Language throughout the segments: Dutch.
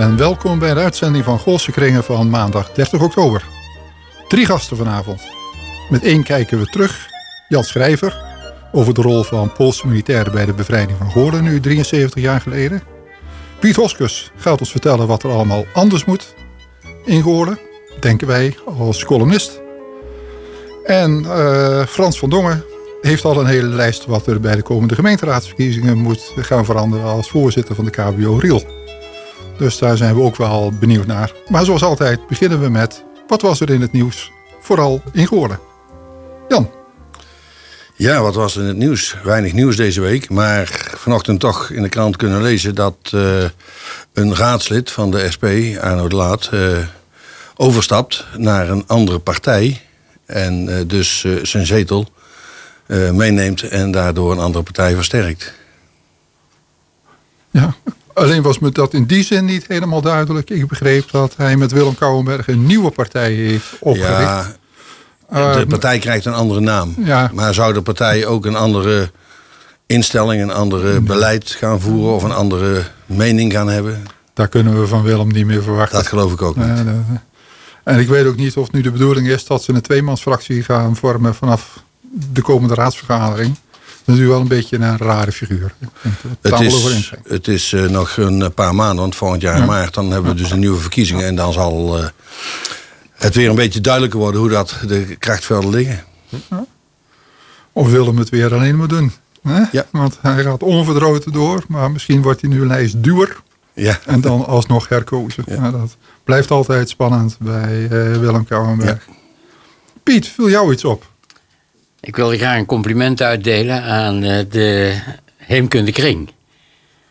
En welkom bij de uitzending van Goolse Kringen van maandag 30 oktober. Drie gasten vanavond. Met één kijken we terug, Jan Schrijver, over de rol van Poolse militairen bij de bevrijding van Goorlen, nu 73 jaar geleden. Piet Hoskus gaat ons vertellen wat er allemaal anders moet in Goorlen, denken wij als columnist. En uh, Frans van Dongen heeft al een hele lijst wat er bij de komende gemeenteraadsverkiezingen moet gaan veranderen als voorzitter van de KBO Riel. Dus daar zijn we ook wel benieuwd naar. Maar zoals altijd beginnen we met wat was er in het nieuws, vooral in Goorlen. Jan. Ja, wat was er in het nieuws? Weinig nieuws deze week. Maar vanochtend toch in de krant kunnen lezen dat uh, een raadslid van de SP, Arno de Laat, uh, overstapt naar een andere partij. En uh, dus zijn zetel meeneemt en daardoor een andere partij versterkt. Ja, Alleen was me dat in die zin niet helemaal duidelijk. Ik begreep dat hij met Willem Kouwenberg een nieuwe partij heeft opgericht. Ja, de ehm, partij krijgt een andere naam. Ja. Maar zou de partij ook een andere instelling, een andere beleid gaan voeren... of een andere mening gaan hebben? Daar kunnen we van Willem niet meer verwachten. Dat geloof ik ook niet. en ik weet ook niet of nu de bedoeling is dat ze een tweemansfractie gaan vormen... vanaf de komende raadsvergadering natuurlijk wel een beetje een rare figuur. Het is, het is uh, nog een paar maanden, want volgend jaar in maart... dan hebben we dus een nieuwe verkiezingen. En dan zal uh, het weer een beetje duidelijker worden... hoe dat de krachtvelden liggen. Of Willem het weer alleen moet doen. Hè? Ja. Want hij gaat onverdroten door. Maar misschien wordt hij nu een lijst duur. Ja. En dan alsnog herkozen. Ja. dat blijft altijd spannend bij uh, Willem Kouwenberg. Ja. Piet, viel jou iets op? Ik wilde graag een compliment uitdelen aan eh, de Heemkunde Kring.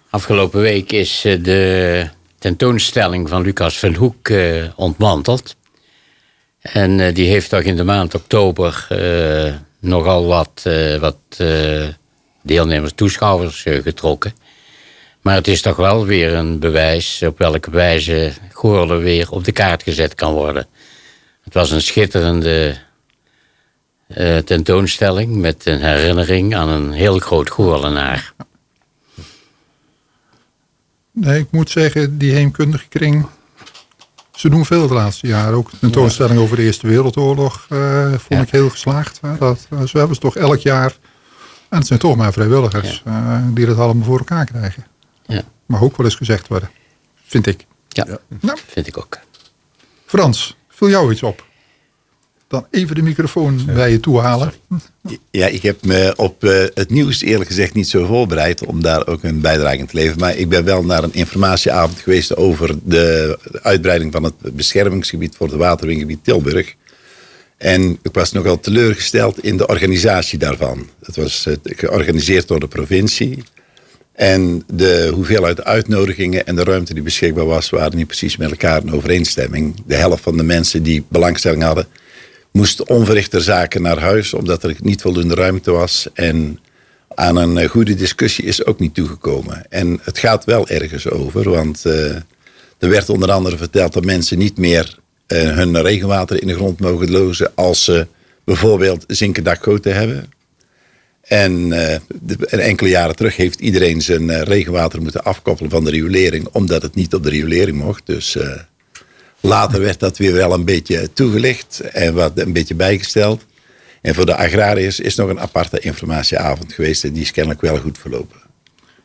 Afgelopen week is eh, de tentoonstelling van Lucas van Hoek uh, ontmanteld. En die heeft toch in de maand oktober nogal wat, wat deelnemers, toeschouwers getrokken. Maar het is toch wel weer een bewijs op welke wijze Goorlen weer op de kaart gezet kan worden. Het was een schitterende uh, tentoonstelling met een herinnering aan een heel groot Goorlenaar. Nee, ik moet zeggen, die heemkundige kring... Ze doen veel de laatste jaren. Ook de tentoonstelling over de Eerste Wereldoorlog uh, vond ik heel geslaagd. Dat, uh, hebben ze toch elk jaar... En het zijn toch maar vrijwilligers die dat allemaal voor elkaar krijgen. Ja. Mag ook wel eens gezegd worden. Vind ik. Ja, nou. vind ik ook. Frans, vul jou iets op? Dan even de microfoon bij je toe halen. Ja, ik heb me op uh, het nieuws eerlijk gezegd niet zo voorbereid om daar ook een bijdrage in te leveren. Maar ik ben wel naar een informatieavond geweest over de uitbreiding van het beschermingsgebied voor het waterwingebied Tilburg. En ik was nogal teleurgesteld in de organisatie daarvan. Het was uh, georganiseerd door de provincie. En de hoeveelheid uitnodigingen en de ruimte die beschikbaar was, waren niet precies met elkaar in overeenstemming. De helft van de mensen die belangstelling hadden, moest onverrichter zaken naar huis omdat er niet voldoende ruimte was. En aan een eh, goede discussie is ook niet toegekomen. En het gaat wel ergens over, want uh, er werd onder andere verteld dat mensen niet meer uh, hun regenwater in de grond mogen lozen als ze bijvoorbeeld zinken dakgoten hebben. En uh, enkele jaren terug heeft iedereen zijn regenwater moeten afkoppelen van de riolering, omdat het niet op de riolering mocht. Dus Later werd dat weer wel een beetje toegelicht en wat een beetje bijgesteld. En voor de agrariërs is nog een aparte informatieavond geweest en die is kennelijk wel goed verlopen.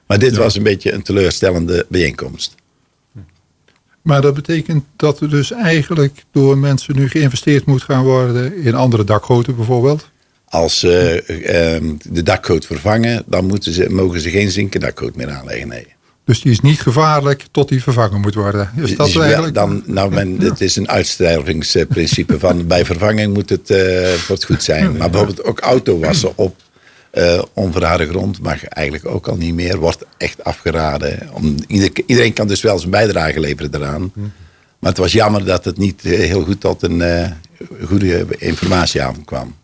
Maar dit was een beetje een teleurstellende bijeenkomst. Maar dat betekent dat er dus eigenlijk door mensen nu geïnvesteerd moet gaan worden in andere dakgoten bijvoorbeeld? Als ze uh, de dakgoot vervangen, dan moeten ze, mogen ze geen zinken dakgoot meer aanleggen. Nee. Dus die is niet gevaarlijk tot die vervangen moet worden. Is dat is eigenlijk... dan, nou, men, Het is een uitstervingsprincipe van bij vervanging moet het, het goed zijn. Maar bijvoorbeeld ook autowassen op eh onverharde grond mag eigenlijk ook al niet meer. Wordt echt afgeraden. Om, iedereen kan dus wel zijn bijdrage leveren daaraan. Maar het was jammer dat het niet eh, heel goed tot een goede informatieavond kwam.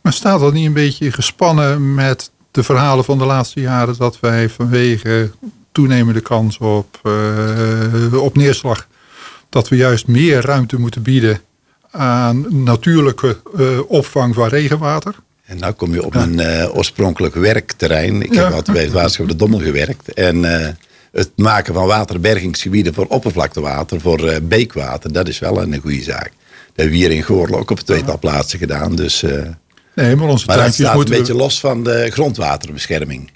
Maar staat dat niet een beetje gespannen met de verhalen van de laatste jaren... dat wij vanwege toenemende kans op, eh, op neerslag... dat we juist meer ruimte moeten bieden aan natuurlijke eh, opvang van regenwater? En nou kom je op een eh, oorspronkelijk werkterrein. Ik Ja. heb altijd bij het waterschap de Dommel gewerkt. En het maken van waterbergingsgebieden voor oppervlaktewater, voor beekwater, dat is wel een goede zaak. Dat hebben we hier in Goorlen ook op een tweetal plaatsen gedaan. Dus, Nee, maar onze maar dat staat een beetje we- los van de grondwaterbescherming.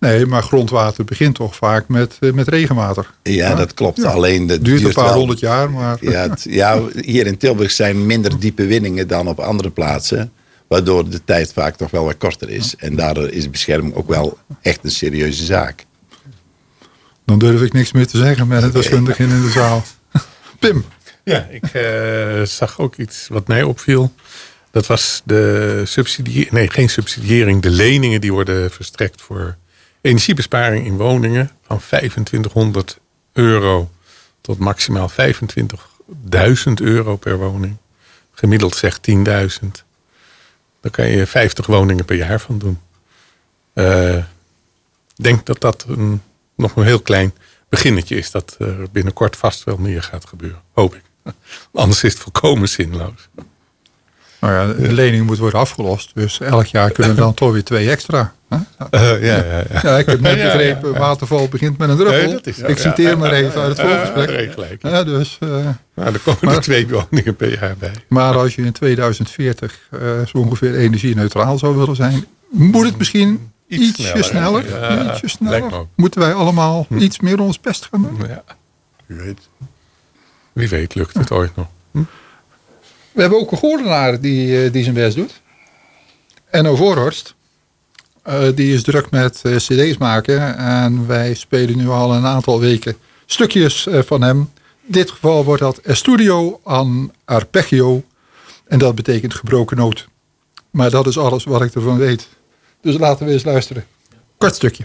Nee, maar grondwater begint toch vaak met, eh, met regenwater. Ja, dat klopt. Ja. Alleen dat duurt een paar wel- honderd jaar, maar... Ja, het- ja, hier in Tilburg zijn minder diepe winningen dan op andere plaatsen. Waardoor de tijd vaak toch wel wat korter is. En daardoor is bescherming ook wel echt een serieuze zaak. Dan durf ik niks meer te zeggen met het deskundige in de zaal. Pim, Ja, ik eh, zag ook iets wat mij opviel. Dat was de subsidiëring, nee geen subsidiëring, de leningen die worden verstrekt voor energiebesparing in woningen van 2500 euro tot maximaal 25.000 euro per woning. Gemiddeld zegt 10.000. Daar kan je 50 woningen per jaar van doen. Eh, Ik denk dat dat een, nog een heel klein beginnetje is. Dat er binnenkort vast wel meer gaat gebeuren. Hoop ik. Anders is het volkomen zinloos. Nou ja, de lening moet worden afgelost. Dus elk jaar kunnen we dan toch weer twee extra. Eh, ja, ja, ja. Ja, ik heb net begrepen, waterval begint met een druppel. Nee, ik citeer maar even uit het voorgesprek. gelijk. Ja, dus, eh, Nou, er komen Maar- er twee woningen per jaar bij. maar als je in 2040 eh, zo ongeveer energie-neutraal zou willen zijn... moet het misschien Iets ietsje sneller. ietsje sneller. Moeten wij allemaal iets meer ons best gaan doen? Ja, wie weet. Wie weet lukt het ooit nog. We hebben ook een Goorlenaar die, eh, die zijn best doet. Enno Voorhorst. Eh, die is druk met eh, cd's maken. En wij spelen nu al een aantal weken stukjes van hem. In dit geval wordt dat Estudio an Arpeggio. En dat betekent gebroken noot. Maar dat is alles wat ik ervan weet. Dus laten we eens luisteren. Kort stukje.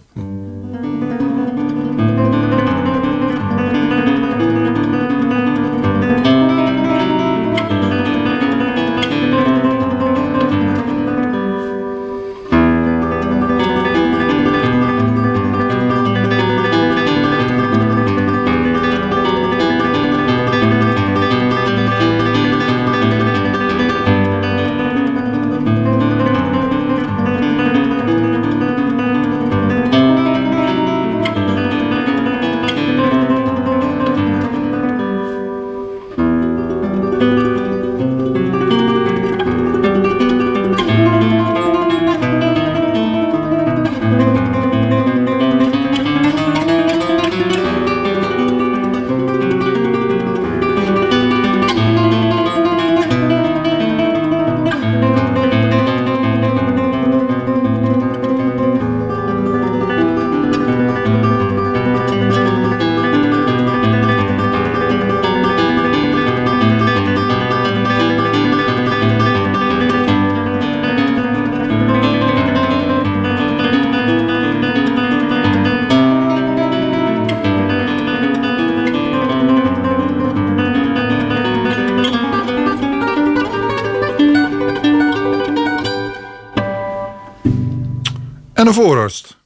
Voorhorst.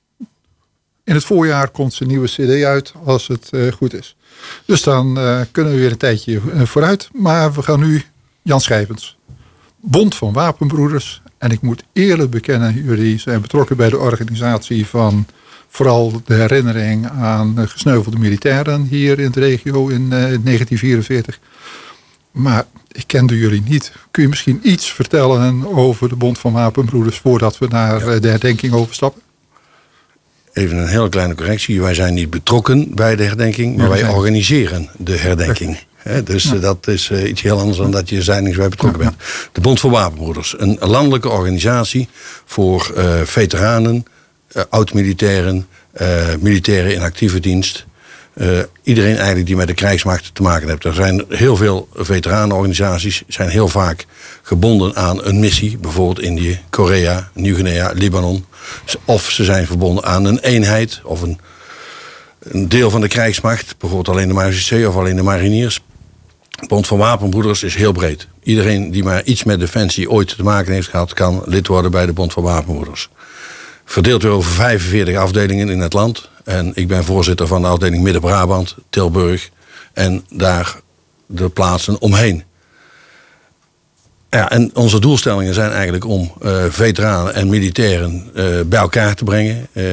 In het voorjaar komt zijn nieuwe cd uit, als het eh, goed is. Dus dan eh, kunnen we weer een tijdje eh, vooruit. Maar we gaan nu Jan Schijvens. Bond van Wapenbroeders. En ik moet eerlijk bekennen, jullie zijn betrokken bij de organisatie van vooral de herinnering aan gesneuvelde militairen hier in de regio in eh, 1944. Maar ik kende jullie niet. Kun je misschien iets vertellen over de Bond van Wapenbroeders voordat we naar eh, de herdenking overstappen? Even een hele kleine correctie. Wij zijn niet betrokken bij de herdenking, maar Ja, wij zijn- organiseren de herdenking. Dus eh, dat is eh, iets heel anders dan dat je zijnings bij betrokken bent. De Bond voor Wapenbroeders, een landelijke organisatie voor veteranen, oud-militairen, militairen in actieve dienst. Eh, iedereen eigenlijk die met de krijgsmacht te maken heeft. Er zijn heel veel veteranenorganisaties, zijn heel vaak gebonden aan een missie. Bijvoorbeeld Indië, Korea, Nieuw-Guinea, Libanon. Of ze zijn verbonden aan een eenheid of een, een deel van de krijgsmacht. Bijvoorbeeld alleen de Marechaussee of alleen de mariniers. Bond van Wapenbroeders is heel breed. Iedereen die maar iets met defensie ooit te maken heeft gehad... kan lid worden bij de Bond van Wapenbroeders. Verdeeld weer over 45 afdelingen in het land. En ik ben voorzitter van de afdeling Midden-Brabant, Tilburg... en daar de plaatsen omheen. Ja, en onze doelstellingen zijn eigenlijk om uh, veteranen en militairen uh, bij elkaar te brengen. Uh,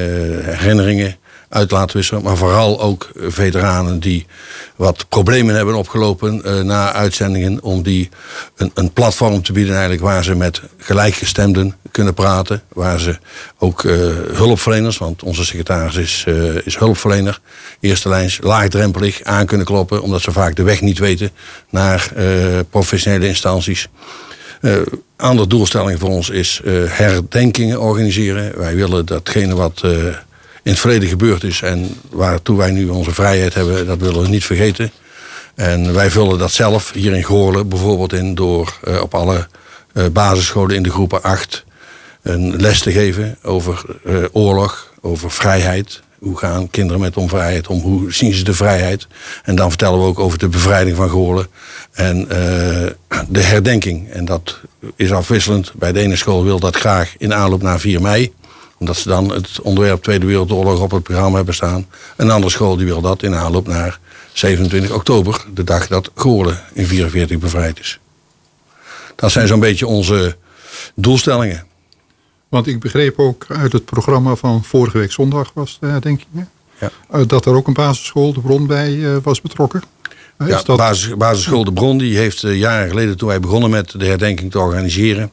herinneringen uit. Maar vooral ook veteranen die wat problemen hebben opgelopen uh, na uitzendingen. Om die een, een, platform te bieden eigenlijk waar ze met gelijkgestemden kunnen praten. Waar ze ook uh, hulpverleners, want onze secretaris is, is hulpverlener. Eerste lijns laagdrempelig aan kunnen kloppen. Omdat ze vaak de weg niet weten naar professionele instanties. Uh, andere doelstelling voor ons is herdenkingen organiseren. Wij willen datgene wat in het verleden gebeurd is en waartoe wij nu onze vrijheid hebben, dat willen we niet vergeten. En wij vullen dat zelf hier in Goorlen bijvoorbeeld in door op alle basisscholen in de groepen 8 een les te geven over oorlog, over vrijheid. Hoe gaan kinderen met onvrijheid om? Hoe zien ze de vrijheid? En dan vertellen we ook over de bevrijding van Goorlen. En de herdenking. En dat is afwisselend. Bij de ene school wil dat graag in aanloop naar 4 mei. Omdat ze dan het onderwerp Tweede Wereldoorlog op het programma hebben staan. Een andere school die wil dat in aanloop naar 27 oktober. De dag dat Goorlen in 44 bevrijd is. Dat zijn zo'n beetje onze doelstellingen. Want ik begreep ook uit het programma van vorige week zondag was de herdenkingen. Ja. Dat er ook een basisschool, de Bron, bij was betrokken. Ja, dat... basis, basisschool De Bron die heeft jaren geleden toen wij begonnen met de herdenking te organiseren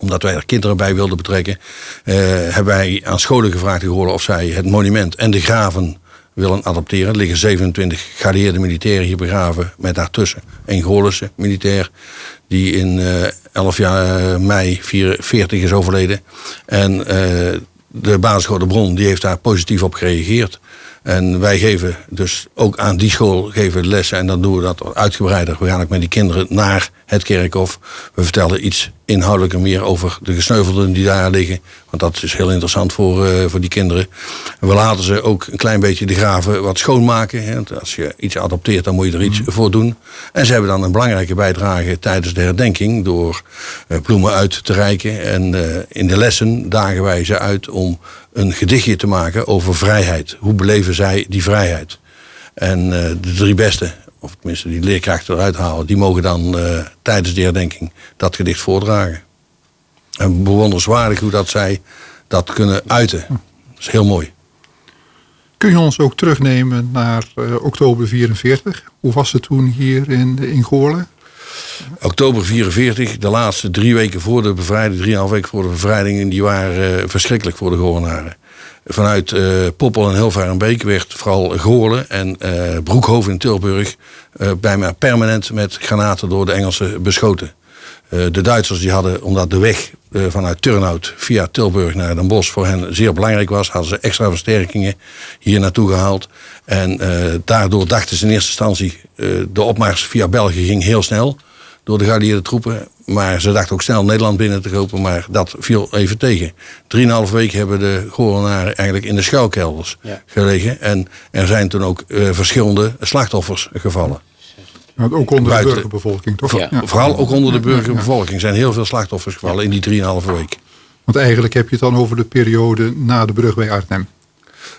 omdat wij er kinderen bij wilden betrekken, uh, hebben wij aan scholen gevraagd geworden of zij het monument en de graven willen adopteren. Er liggen 27 geallieerde militairen hier begraven met daartussen een Goorlense militair die in uh, 11 jaar, mei 44 is overleden. En de basisschool De Bron die heeft daar positief op gereageerd. En wij geven dus ook aan die school geven lessen. En dan doen we dat uitgebreider. We gaan ook met die kinderen naar het kerkhof. We vertellen iets inhoudelijker meer over de gesneuvelden die daar liggen. Want dat is heel interessant voor, uh, voor die kinderen. En we laten ze ook een klein beetje de graven wat schoonmaken. Hè. Want als je iets adopteert, dan moet je er iets mm. voor doen. En ze hebben dan een belangrijke bijdrage tijdens de herdenking... door uh, bloemen uit te reiken. En uh, in de lessen dagen wij ze uit om een gedichtje te maken over vrijheid. Hoe beleven zij die vrijheid? En de drie beste of tenminste die leerkrachten eruit halen, die mogen dan uh, tijdens de herdenking dat gedicht voordragen. En bewonderenswaardig hoe dat zij dat kunnen uiten. Dat is heel mooi. Kun je ons ook terugnemen naar uh, oktober 44? Hoe was het toen hier in, in Goorlen? Oktober 44, de laatste drie weken voor de bevrijding, drieënhalf weken voor de bevrijding, die waren uh, verschrikkelijk voor de Goorlenaren vanuit uh, Poppel en Hilvarenbeek werd vooral Goorlen en uh, Broekhoven in Tilburg bijna permanent met granaten door de Engelsen beschoten. De Duitsers die hadden, omdat de weg vanuit Turnhout via Tilburg naar Den Bosch voor hen zeer belangrijk was, hadden ze extra versterkingen hier naartoe gehaald. En daardoor dachten ze in eerste instantie, de opmars via België ging heel snel door de geallieerde troepen. Maar ze dachten ook snel Nederland binnen te kopen, maar dat viel even tegen. Drieënhalf weken hebben de Goorlenaren eigenlijk in de schuilkelders ja. gelegen. En er zijn toen ook uh, verschillende slachtoffers gevallen. Ja, ook onder Buiten, de burgerbevolking, toch? Ja. Vooral ook onder de burgerbevolking zijn heel veel slachtoffers gevallen in die drieënhalve week. Want eigenlijk heb je het dan over de periode na de brug bij Arnhem.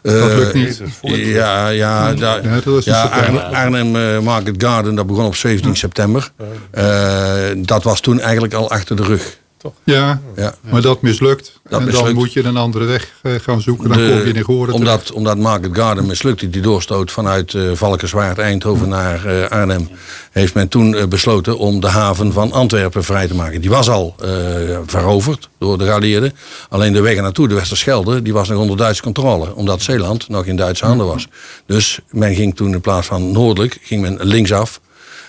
Dat lukt niet. Uh, ja, ja, da, ja, ja Arnhem, Arnhem uh, Market Garden, dat begon op 17 september. Uh, dat was toen eigenlijk al achter de rug. Toch? Ja, ja, maar dat mislukt. Dat en mislukt. dan moet je een andere weg gaan zoeken. Dan de, kom je in Goren omdat, omdat Market Garden mislukte, die doorstoot vanuit uh, Valkenswaard, Eindhoven naar uh, Arnhem, heeft men toen uh, besloten om de haven van Antwerpen vrij te maken. Die was al veroverd door de geallieerden. Alleen de weg naartoe, de Westerschelde, die was nog onder Duitse controle. Omdat Zeeland nog in Duitse handen was. Dus men ging toen in plaats van noordelijk, ging men linksaf.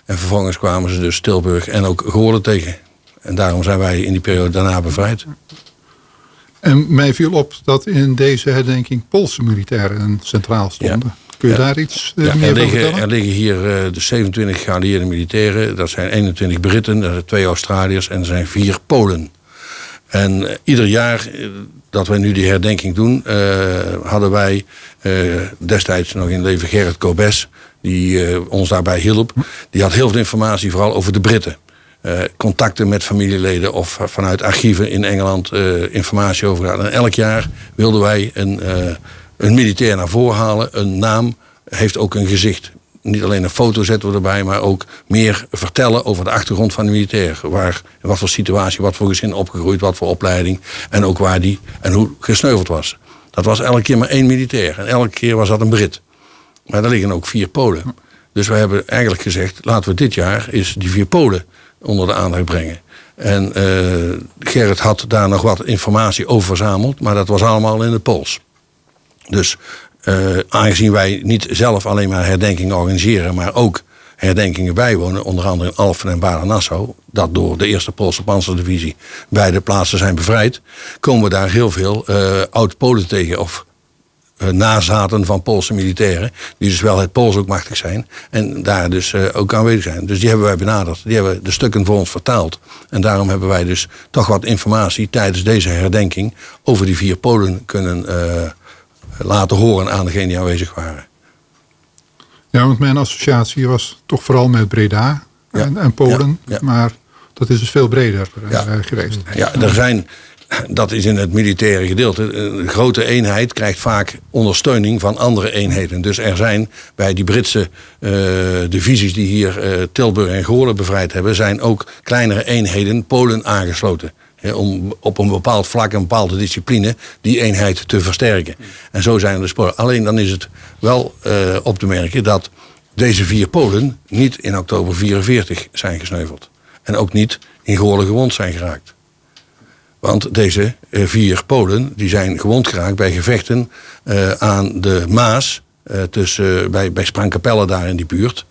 En vervolgens kwamen ze dus Tilburg en ook Goorlen tegen. En daarom zijn wij in die periode daarna bevrijd. En mij viel op dat in deze herdenking Poolse militairen centraal stonden. Kun je Ja. daar iets eh, Ja, meer er, van liggen, er vertellen? liggen hier eh, de 27 geallieerde militairen. Dat zijn 21 Britten, twee Australiërs en er zijn vier Polen. En eh, ieder jaar dat wij nu die herdenking doen, hadden wij destijds nog in leven Gerrit Kobes, die ons daarbij hielp. Die had heel veel informatie, vooral over de Britten. Eh, contacten met familieleden of vanuit archieven in Engeland eh, informatie over gehad. En elk jaar wilden wij een, eh, een militair naar voren halen. Een naam heeft ook een gezicht. Niet alleen een foto zetten we erbij, maar ook meer vertellen over de achtergrond van de militair. Waar, in wat voor situatie, wat voor gezin opgegroeid, wat voor opleiding. En ook waar die en hoe gesneuveld was. Dat was elke keer maar één militair. En elke keer was dat een Brit. Maar daar liggen ook vier Polen. Dus we hebben eigenlijk gezegd, laten we dit jaar eens die vier Polen onder de aandacht brengen. En eh, Gerrit had daar nog wat informatie over verzameld, maar dat was allemaal in het Pools. Dus eh, aangezien wij niet zelf alleen maar herdenkingen organiseren, maar ook herdenkingen bijwonen, onder andere in Alphen en Baren-Nassau, dat door de eerste Poolse panzerdivisie beide plaatsen zijn bevrijd, komen we daar heel veel eh oud-Polen tegen, of nazaten van Poolse militairen, die dus wel het Pools ook machtig zijn en daar dus eh, ook aanwezig zijn. Dus die hebben wij benaderd, die hebben de stukken voor ons vertaald. En daarom hebben wij dus toch wat informatie tijdens deze herdenking over die vier Polen kunnen eh, laten horen aan degenen die aanwezig waren. Ja, want mijn associatie was toch vooral met Breda Ja. en, en Polen. Ja, ja. Maar dat is dus veel breder eh, geweest. Ja, er zijn, dat is in het militaire gedeelte, een grote eenheid krijgt vaak ondersteuning van andere eenheden. Dus er zijn bij die Britse eh, divisies die hier eh, Tilburg en Goorlen bevrijd hebben, zijn ook kleinere eenheden Polen aangesloten. Om op een bepaald vlak, een bepaalde discipline, die eenheid te versterken. En zo zijn er de sporen. Alleen dan is het wel eh, op te merken dat deze vier Polen niet in oktober 44 zijn gesneuveld. En ook niet in Goorlen gewond zijn geraakt. Want deze eh, vier Polen die zijn gewond geraakt bij gevechten eh, aan de Maas. eh, tussen, bij, bij Sprangkapelle daar in die buurt.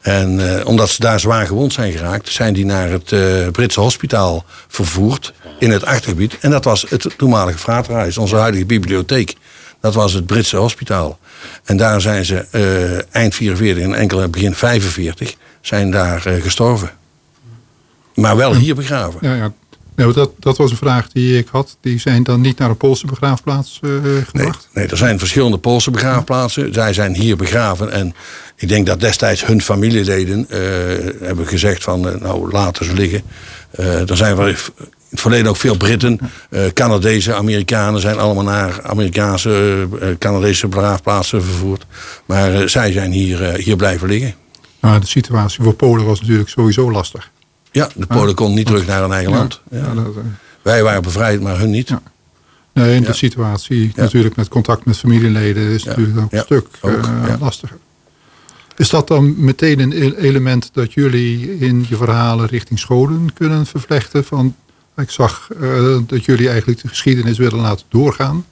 En omdat ze daar zwaar gewond zijn geraakt, zijn die naar het Britse hospitaal vervoerd in het achtergebied. En dat was het toenmalige Fraterhuis, onze huidige bibliotheek. Dat was het Britse hospitaal. En daar zijn ze eh, eind 44 en enkele begin 45 zijn daar gestorven. Maar wel hier begraven. Ja, ja. Ja, dat, dat was een vraag die ik had. Die zijn dan niet naar een Poolse begraafplaats Nee, gebracht? nee, er zijn verschillende Poolse begraafplaatsen. Zij zijn hier begraven. En ik denk dat destijds hun familieleden eh, hebben gezegd van... eh, nou, laten ze liggen. Er zijn wel in het verleden ook veel Britten, Canadezen, Amerikanen... zijn allemaal naar Amerikaanse, Canadese begraafplaatsen vervoerd. Maar zij zijn hier, hier blijven liggen. Maar de situatie voor Polen was natuurlijk sowieso lastig. Ja, de Polen konden niet terug naar hun eigen land. Dat, eh, Wij waren bevrijd, maar hun niet. Nee, Ja. de situatie natuurlijk met contact met familieleden is natuurlijk ook een stuk Ook, eh, ja. lastiger. Is dat dan meteen een e- element dat jullie in je verhalen richting scholen kunnen vervlechten? Van, ik zag eh, dat jullie eigenlijk de geschiedenis willen laten doorgaan.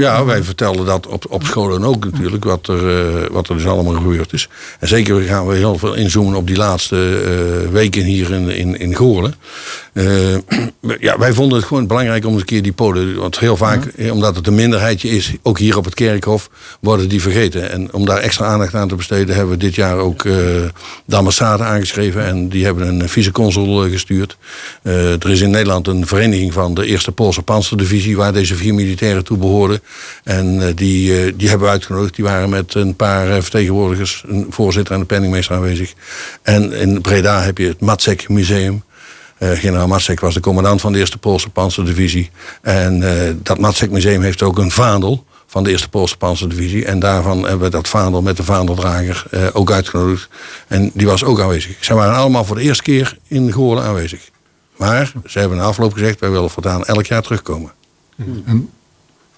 Ja, wij vertelden dat op, op scholen ook natuurlijk, wat er, eh, wat er dus allemaal gebeurd is. En zeker gaan we heel veel inzoomen op die laatste eh, weken hier in, in, in Goorlen. Eh, ja, wij vonden het gewoon belangrijk om eens een keer die Polen, want heel vaak, eh, omdat het een minderheidje is, ook hier op het kerkhof, worden die vergeten. En om daar extra aandacht aan te besteden, hebben we dit jaar ook eh de ambassade aangeschreven en die hebben een viceconsul gestuurd. Er is in Nederland een vereniging van de eerste Poolse panzerdivisie, waar deze vier militairen toe behoorden. En die, die hebben we uitgenodigd. Die waren met een paar vertegenwoordigers, een voorzitter en een penningmeester aanwezig. En in Breda heb je het Matzek Museum. Eh, generaal Matzek was de commandant van de eerste Poolse panzerdivisie. En eh, dat Matzek Museum heeft ook een vaandel van de eerste Poolse panzerdivisie. En daarvan hebben we dat vaandel met de vaandeldrager eh, ook uitgenodigd. En die was ook aanwezig. Zij waren allemaal voor de eerste keer in Goorlen aanwezig. Maar ze hebben na afloop gezegd, wij willen voortaan elk jaar terugkomen. En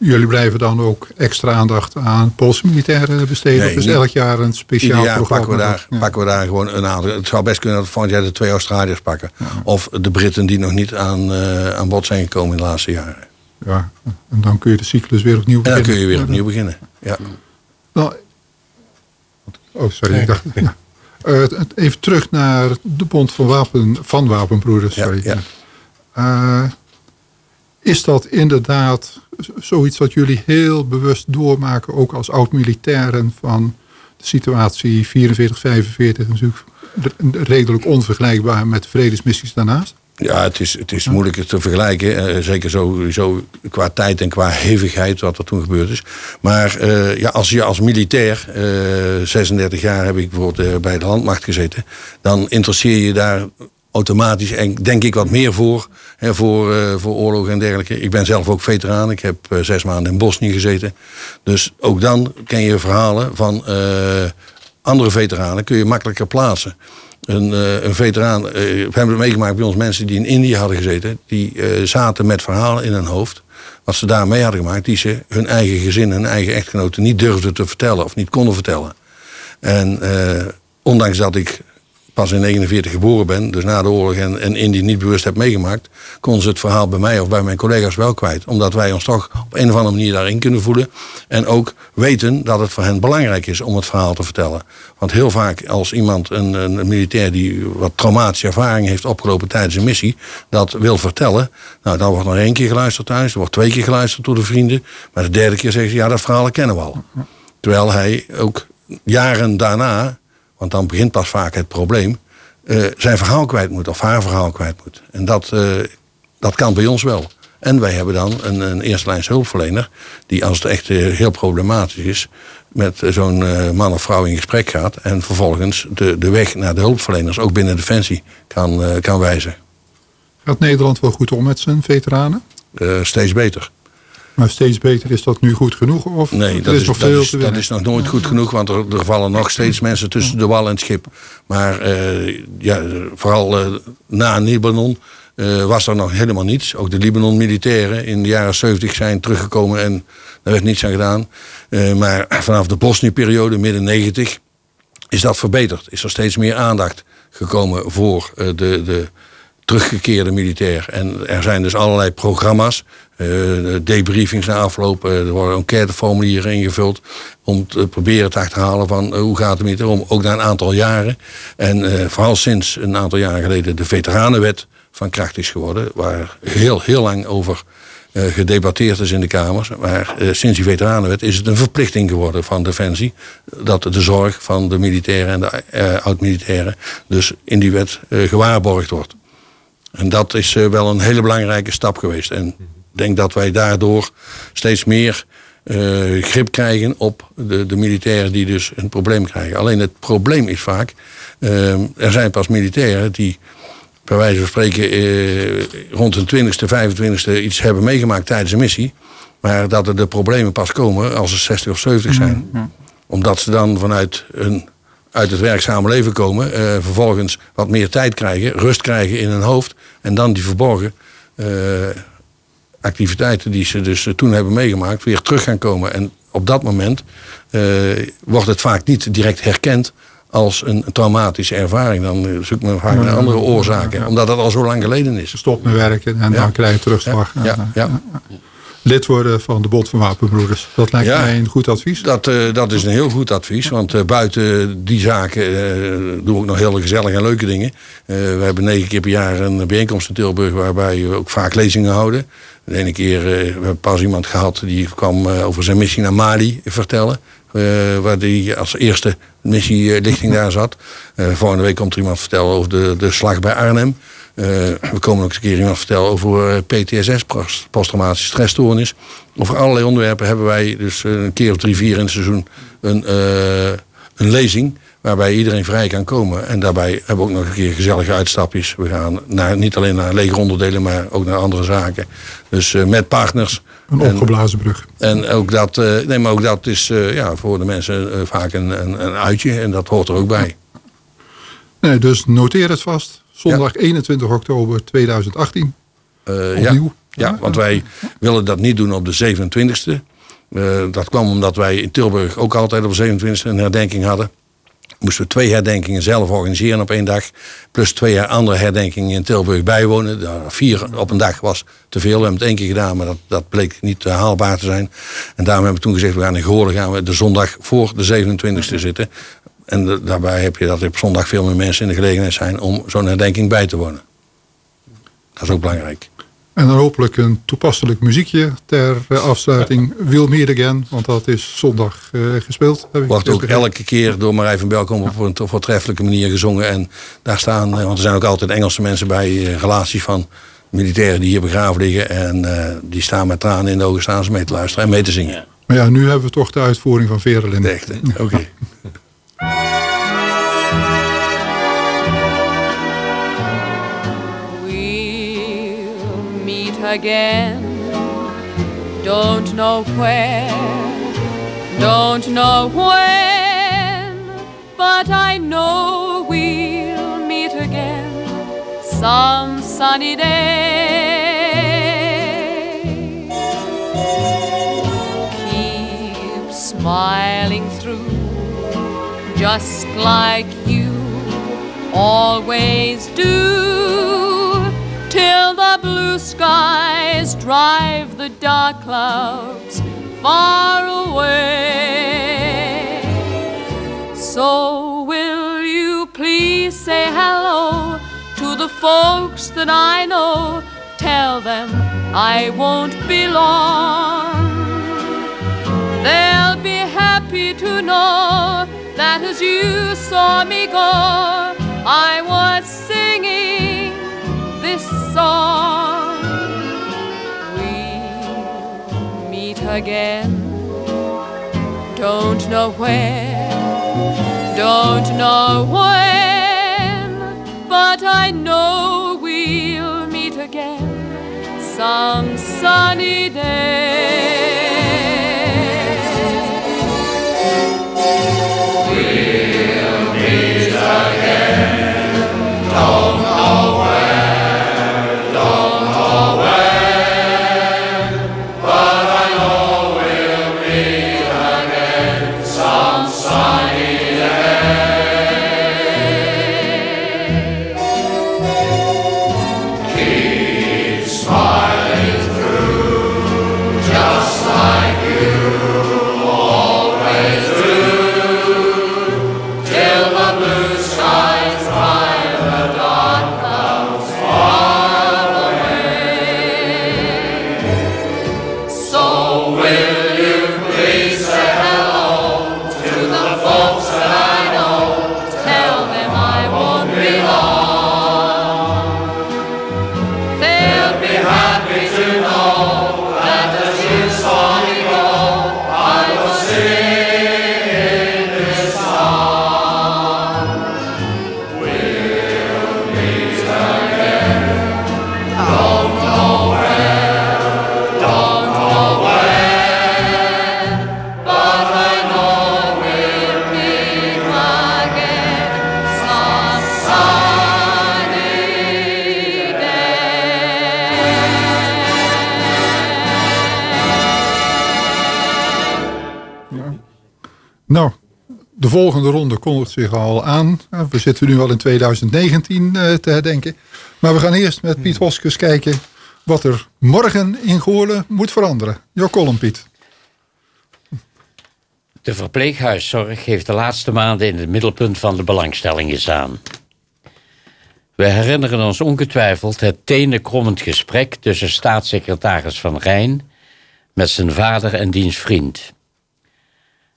jullie blijven dan ook extra aandacht aan Poolse militairen besteden? Nee, niet- elk jaar een speciaal Ieder jaar programma? pakken we, daar, Ja. pakken we daar gewoon een aantal. Het zou best kunnen dat we volgend jaar de twee Australiërs pakken. Of de Britten die nog niet aan, eh, aan bod zijn gekomen in de laatste jaren. Ja, en dan kun je de cyclus weer opnieuw En beginnen. dan kun je weer opnieuw beginnen. Ja. Nou, oh, sorry. Ik dacht, ja. Eh, even terug naar de bond van, wapen, van wapenbroeders. Sorry. Eh, Is dat inderdaad zoiets wat jullie heel bewust doormaken, ook als oud-militairen van de situatie 44, 45, natuurlijk redelijk onvergelijkbaar met de vredesmissies daarnaast? Ja, het is, het is moeilijk te vergelijken. Uh, zeker sowieso qua tijd en qua hevigheid wat er toen gebeurd is. Maar uh, ja, als je als militair, uh, eh, 36 jaar heb ik bijvoorbeeld bij de landmacht gezeten. Dan interesseer je daar automatisch en denk ik wat meer voor. Hè, voor, voor oorlog en dergelijke. Ik ben zelf ook veteraan. Ik heb zes maanden in Bosnië gezeten. Dus ook dan ken je verhalen van andere veteranen. Kun je makkelijker plaatsen een, een veteraan. We hebben het meegemaakt bij ons mensen die in India hadden gezeten. Die zaten met verhalen in hun hoofd. Wat ze daar mee hadden gemaakt. Die ze hun eigen gezin, hun eigen echtgenoten niet durfden te vertellen. Of niet konden vertellen. En ondanks dat ik pas in 49 geboren ben, dus na de oorlog en, en Indie niet bewust heb meegemaakt, kon ze het verhaal bij mij of bij mijn collega's wel kwijt. Omdat wij ons toch op een of andere manier daarin kunnen voelen. En ook weten dat het voor hen belangrijk is om het verhaal te vertellen. Want heel vaak als iemand, een, een militair die wat traumatische ervaring heeft opgelopen tijdens een missie, dat wil vertellen, nou dan wordt nog één keer geluisterd thuis, er wordt twee keer geluisterd door de vrienden. Maar de derde keer zeggen ze, ja dat verhaal kennen we al. Terwijl hij ook jaren daarna want dan begint pas vaak het probleem, uh, zijn verhaal kwijt moet of haar verhaal kwijt moet. En dat, uh, dat kan bij ons wel. En wij hebben dan een, een eerste lijns hulpverlener, die als het echt uh, heel problematisch is, met zo'n man of vrouw in gesprek gaat en vervolgens de, de weg naar de hulpverleners, ook binnen Defensie, kan, kan wijzen. Gaat Nederland wel goed om met zijn veteranen? steeds beter. Maar steeds beter, is dat nu goed genoeg? Of nee, dat is, nog dat, is, dat is nog nooit goed genoeg, want er, er, vallen nog steeds mensen tussen de wal en het schip. Maar uh, ja, vooral uh, na Libanon uh, was er nog helemaal niets. Ook de Libanon-militairen in de jaren 70 zijn teruggekomen en daar werd niets aan gedaan. maar vanaf de Bosnië-periode, midden 90, is dat verbeterd. Is er steeds meer aandacht gekomen voor de, de teruggekeerde militair. En er zijn dus allerlei programma's, debriefings na afloop, uh, er worden enquêteformulieren ingevuld om te proberen te achterhalen van uh, hoe gaat het met erom, ook na een aantal jaren. En vooral sinds een aantal jaren geleden de veteranenwet van kracht is geworden, waar heel, heel lang over gedebatteerd is in de Kamers. Maar sinds die veteranenwet is het een verplichting geworden van Defensie dat de zorg van de militairen en de oud-militairen dus in die wet gewaarborgd wordt. En dat is eh, wel een hele belangrijke stap geweest. En denk dat wij daardoor steeds meer uh, grip krijgen op de, de militairen die dus een probleem krijgen. Alleen het probleem is vaak, uh, er zijn pas militairen die bij wijze van spreken uh, rond de 20ste, 25ste iets hebben meegemaakt tijdens een missie. Maar dat er de problemen pas komen als ze 60 of 70 zijn. Omdat ze dan vanuit een uit het werkzame leven komen. Uh, vervolgens wat meer tijd krijgen, rust krijgen in hun hoofd. En dan die verborgen uh, activiteiten die ze dus eh, toen hebben meegemaakt, weer terug gaan komen. En op dat moment uh, wordt het vaak niet direct herkend als een traumatische ervaring. Dan zoekt men vaak naar andere oorzaken, omdat dat al zo lang geleden is. Stop met werken en dan krijg je terugslag. ja. ja lid worden van de Bond van Wapenbroeders. Dat lijkt mij een goed advies. Dat, uh, dat is een heel goed advies. Want uh, buiten die zaken uh, doen we ook nog hele gezellige en leuke dingen. we hebben negen keer per jaar een bijeenkomst in Tilburg... waarbij we ook vaak lezingen houden. De ene keer we hebben pas iemand gehad... die kwam over zijn missie naar Mali vertellen. waar hij als eerste missielichting daar zat. volgende week komt er iemand vertellen over de, de slag bij Arnhem... Uh, we komen ook eens een keer iemand vertellen over eh, PTSS, posttraumatische stressstoornis. Over allerlei onderwerpen hebben wij dus eh, een keer of drie, vier in het seizoen een, een lezing. Waarbij iedereen vrij kan komen. En daarbij hebben we ook nog een keer gezellige uitstapjes. We gaan naar, niet alleen naar legeronderdelen, maar ook naar andere zaken. Dus uh, met partners. Een opgeblazen brug. En ook dat, nee, maar ook dat is ja, voor de mensen vaak een, een, een uitje. En dat hoort er ook bij. Nee, dus noteer het vast. Zondag 21 oktober 2018. Uh, ja. ja, want wij willen dat niet doen op de 27e. Uh, dat kwam omdat wij in Tilburg ook altijd op de 27e een herdenking hadden. Moesten we twee herdenkingen zelf organiseren op één dag. Plus twee andere herdenkingen in Tilburg bijwonen. Vier op een dag was te veel. We hebben het één keer gedaan, maar dat, dat bleek niet uh, haalbaar te zijn. En daarom hebben we toen gezegd, we gaan in Goorlen gaan we de zondag voor de 27e zitten. En daarbij heb je dat er op zondag veel meer mensen in de gelegenheid zijn om zo'n herdenking bij te wonen. Dat is ook belangrijk. En dan hopelijk een toepasselijk muziekje ter eh, afsluiting. We'll Meet Again, want dat is zondag uh, gespeeld. Heb Wordt ook elke keer door Marij van Belkom op een voortreffelijke manier gezongen. En daar staan, want er zijn ook altijd Engelse mensen bij, relaties van militairen die hier begraven liggen. En uh, die staan met tranen in de ogen staan ze mee te luisteren en mee te zingen. Ja. Maar ja, nu hebben we toch de uitvoering van Verelin. Oké. Okay. we'll meet again. Don't know where, don't know when, but I know we'll meet again some sunny day. Keep smiling just like you always do, till the blue skies drive the dark clouds far away. So, will you please say hello? to the folks that I know, tell them I won't be long. They'll be happy to know that as you saw me go, I was singing this song. We'll meet again, don't know where, don't know when but I know we'll meet again some sunny day. Again. Don't know volgende ronde kondigt zich al aan. We zitten nu al in 2019 eh, te herdenken. Maar we gaan eerst met Piet Hoskes kijken wat er morgen in Goorlen moet veranderen. Jo column, Piet. De verpleeghuiszorg heeft de laatste maanden in het middelpunt van de belangstelling gestaan. We herinneren ons ongetwijfeld het tenenkrommend gesprek tussen staatssecretaris Van Rijn met zijn vader en diens vriend.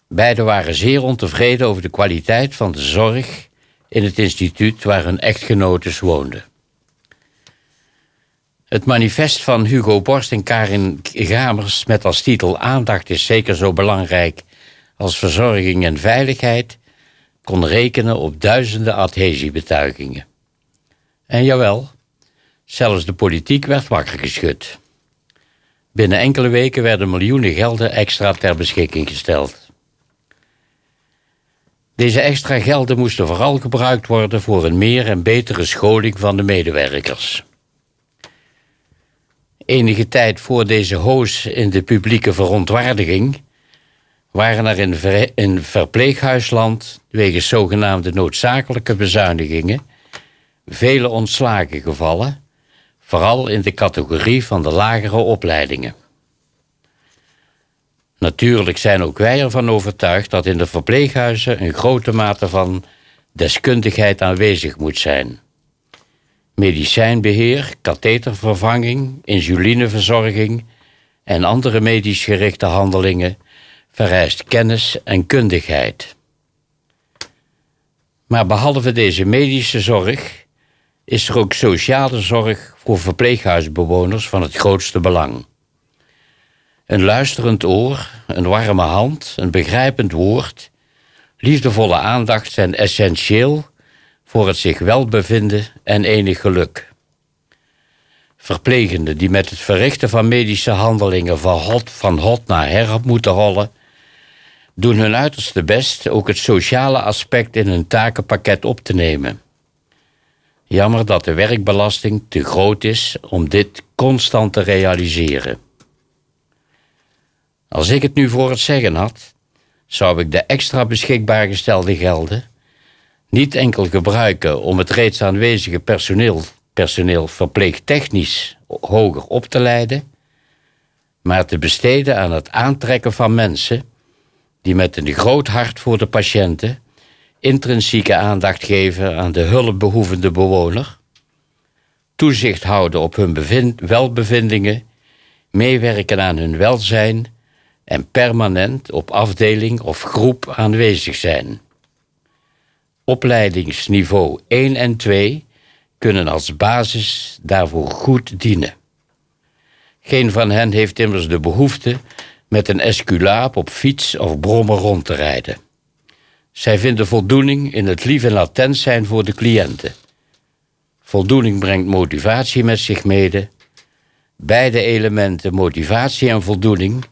Beiden waren zeer ontevreden over de kwaliteit van de zorg in het instituut waar hun echtgenotes woonden. Het manifest van Hugo Borst en Karin Gamers met als titel Aandacht is zeker zo belangrijk als verzorging en veiligheid kon rekenen op duizenden adhesiebetuigingen. En jawel, zelfs de politiek werd wakker geschud. Binnen enkele weken werden miljoenen gelden extra ter beschikking gesteld. Deze extra gelden moesten vooral gebruikt worden voor een meer en betere scholing van de medewerkers. Enige tijd voor deze hoos in de publieke verontwaardiging waren er in, in verpleeghuisland, wegens zogenaamde noodzakelijke bezuinigingen, vele ontslagen gevallen, vooral in de categorie van de lagere opleidingen. Natuurlijk zijn ook wij ervan overtuigd dat in de verpleeghuizen een grote mate van deskundigheid aanwezig moet zijn. Medicijnbeheer, kathetervervanging, insulineverzorging en andere medisch gerichte handelingen vereist kennis en kundigheid. Maar behalve deze medische zorg is er ook sociale zorg voor verpleeghuisbewoners van het grootste belang. Een luisterend oor, een warme hand, een begrijpend woord, liefdevolle aandacht zijn essentieel voor het zich welbevinden en enig geluk. Verplegenden die met het verrichten van medische handelingen van hot, van hot naar her moeten hollen, doen hun uiterste best ook het sociale aspect in hun takenpakket op te nemen. Jammer dat de werkbelasting te groot is om dit constant te realiseren. Als ik het nu voor het zeggen had, zou ik de extra beschikbaar gestelde gelden niet enkel gebruiken om het reeds aanwezige personeel, personeel verpleegtechnisch hoger op te leiden, maar te besteden aan het aantrekken van mensen die met een groot hart voor de patiënten intrinsieke aandacht geven aan de hulpbehoevende bewoner, toezicht houden op hun bevind, welbevindingen, meewerken aan hun welzijn en permanent op afdeling of groep aanwezig zijn. Opleidingsniveau 1 en 2 kunnen als basis daarvoor goed dienen. Geen van hen heeft immers de behoefte met een esculaap op fiets of brommer rond te rijden. Zij vinden voldoening in het lief en attent zijn voor de cliënten. Voldoening brengt motivatie met zich mede. Beide elementen, motivatie en voldoening,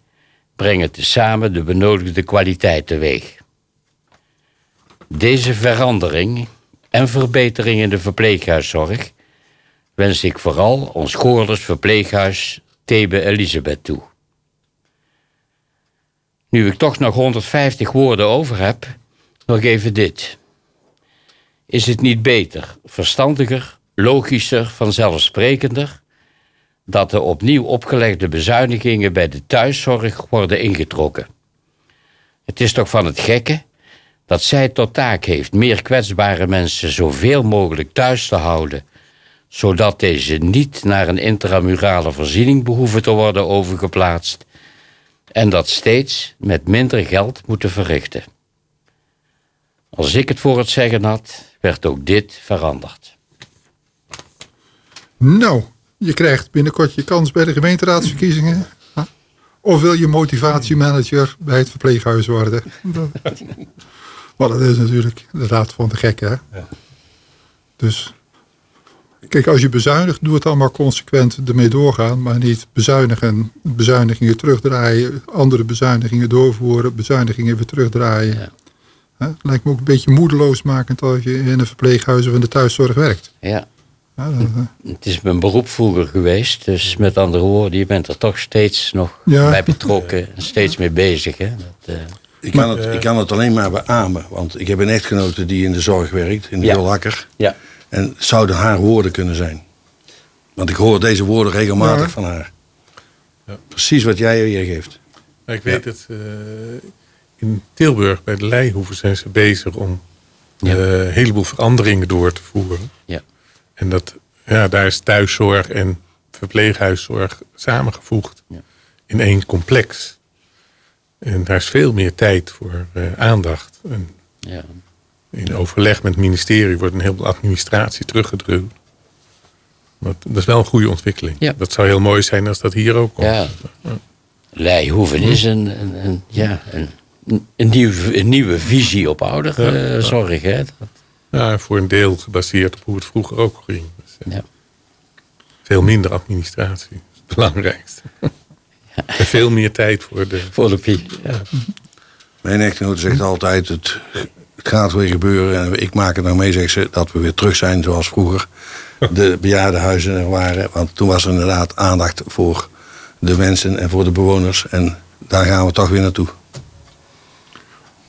brengen tezamen de benodigde kwaliteit teweeg. Deze verandering en verbetering in de verpleeghuiszorg wens ik vooral ons Goorlers verpleeghuis Thebe Elisabeth toe. Nu ik toch nog 150 woorden over heb, nog even dit. Is het niet beter, verstandiger, logischer, vanzelfsprekender dat de opnieuw opgelegde bezuinigingen bij de thuiszorg worden ingetrokken? Het is toch van het gekke dat zij tot taak heeft meer kwetsbare mensen zoveel mogelijk thuis te houden, zodat deze niet naar een intramurale voorziening behoeven te worden overgeplaatst en dat steeds met minder geld moeten verrichten. Als ik het voor het zeggen had, werd ook dit veranderd. Nou, je krijgt binnenkort je kans bij de gemeenteraadsverkiezingen. Of wil je motivatiemanager bij het verpleeghuis worden? Maar dat is natuurlijk de raad van de gekken. Hè? Dus kijk, als je bezuinigt, doe het maar consequent ermee doorgaan. Maar niet bezuinigen, bezuinigingen terugdraaien, andere bezuinigingen doorvoeren, bezuinigingen weer terugdraaien. Ja. Lijkt me ook een beetje moedeloosmakend als je in een verpleeghuis of in de thuiszorg werkt. Ja. Het is mijn beroep vroeger geweest. Dus met andere woorden, je bent er toch steeds nog ja. bij betrokken. en Steeds mee bezig. Hè? Dat, uh... Ik kan, het, ik kan het alleen maar beamen. Want ik heb een echtgenote die in de zorg werkt, in de Ja. Ja. En het zouden haar woorden kunnen zijn. Want ik hoor deze woorden regelmatig Ja. van haar. Ja. Precies wat jij hier geeft. Maar ik weet het, eh, in Tilburg bij de Leihoeven zijn ze bezig om Ja. eh, een heleboel veranderingen door te voeren. Ja. En dat, ja, daar is thuiszorg en verpleeghuiszorg samengevoegd Ja. in één complex. En daar is veel meer tijd voor eh, aandacht. En Ja. in overleg met het ministerie wordt een heleboel administratie teruggedrukt. Dat, dat is wel een goede ontwikkeling. Ja. Dat zou heel mooi zijn als dat hier ook komt. Ja. Leihoeven is een, een, een, ja, een, een, nieuw, een nieuwe visie op ouderzorg. hè? Dat- Ja, voor een deel gebaseerd op hoe het vroeger ook ging. Dus, eh, Ja. Veel minder administratie is het belangrijkste. En veel meer tijd voor de... Voor de pie. Ja. Mijn echtgenote zegt altijd, het, het gaat weer gebeuren. En ik maak het nou mee, zegt ze, dat we weer terug zijn zoals vroeger. De bejaardenhuizen er waren. Want toen was er inderdaad aandacht voor de mensen en voor de bewoners. En daar gaan we toch weer naartoe.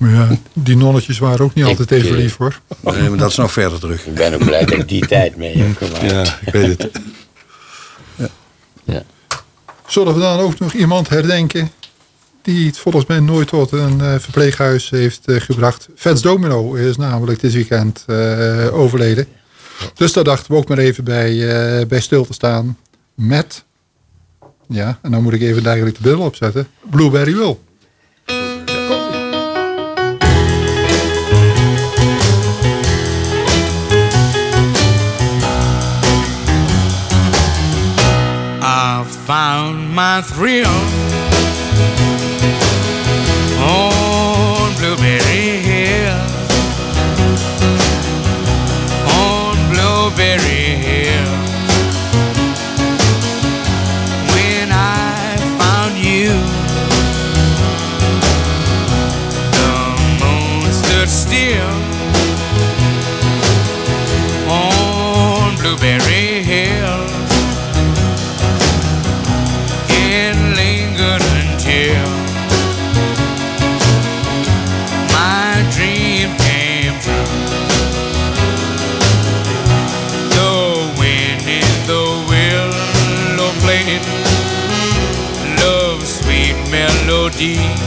Maar ja, die nonnetjes waren ook niet Ik, altijd even eh, lief hoor. Nee, maar dat is nog verder terug. Ik ben ook blij dat ik die tijd mee heb gemaakt. Ja, ik weet het. Ja. Zullen we dan ook nog iemand herdenken die het volgens mij nooit tot een eh, verpleeghuis heeft eh, gebracht? Vets Domino is namelijk dit weekend eh, overleden. Dus daar dachten we ook maar even bij, eh, bij stil te staan. Met, ja, en dan moet ik even eigenlijk de bril opzetten. Blueberry Will. I found my thrill deep.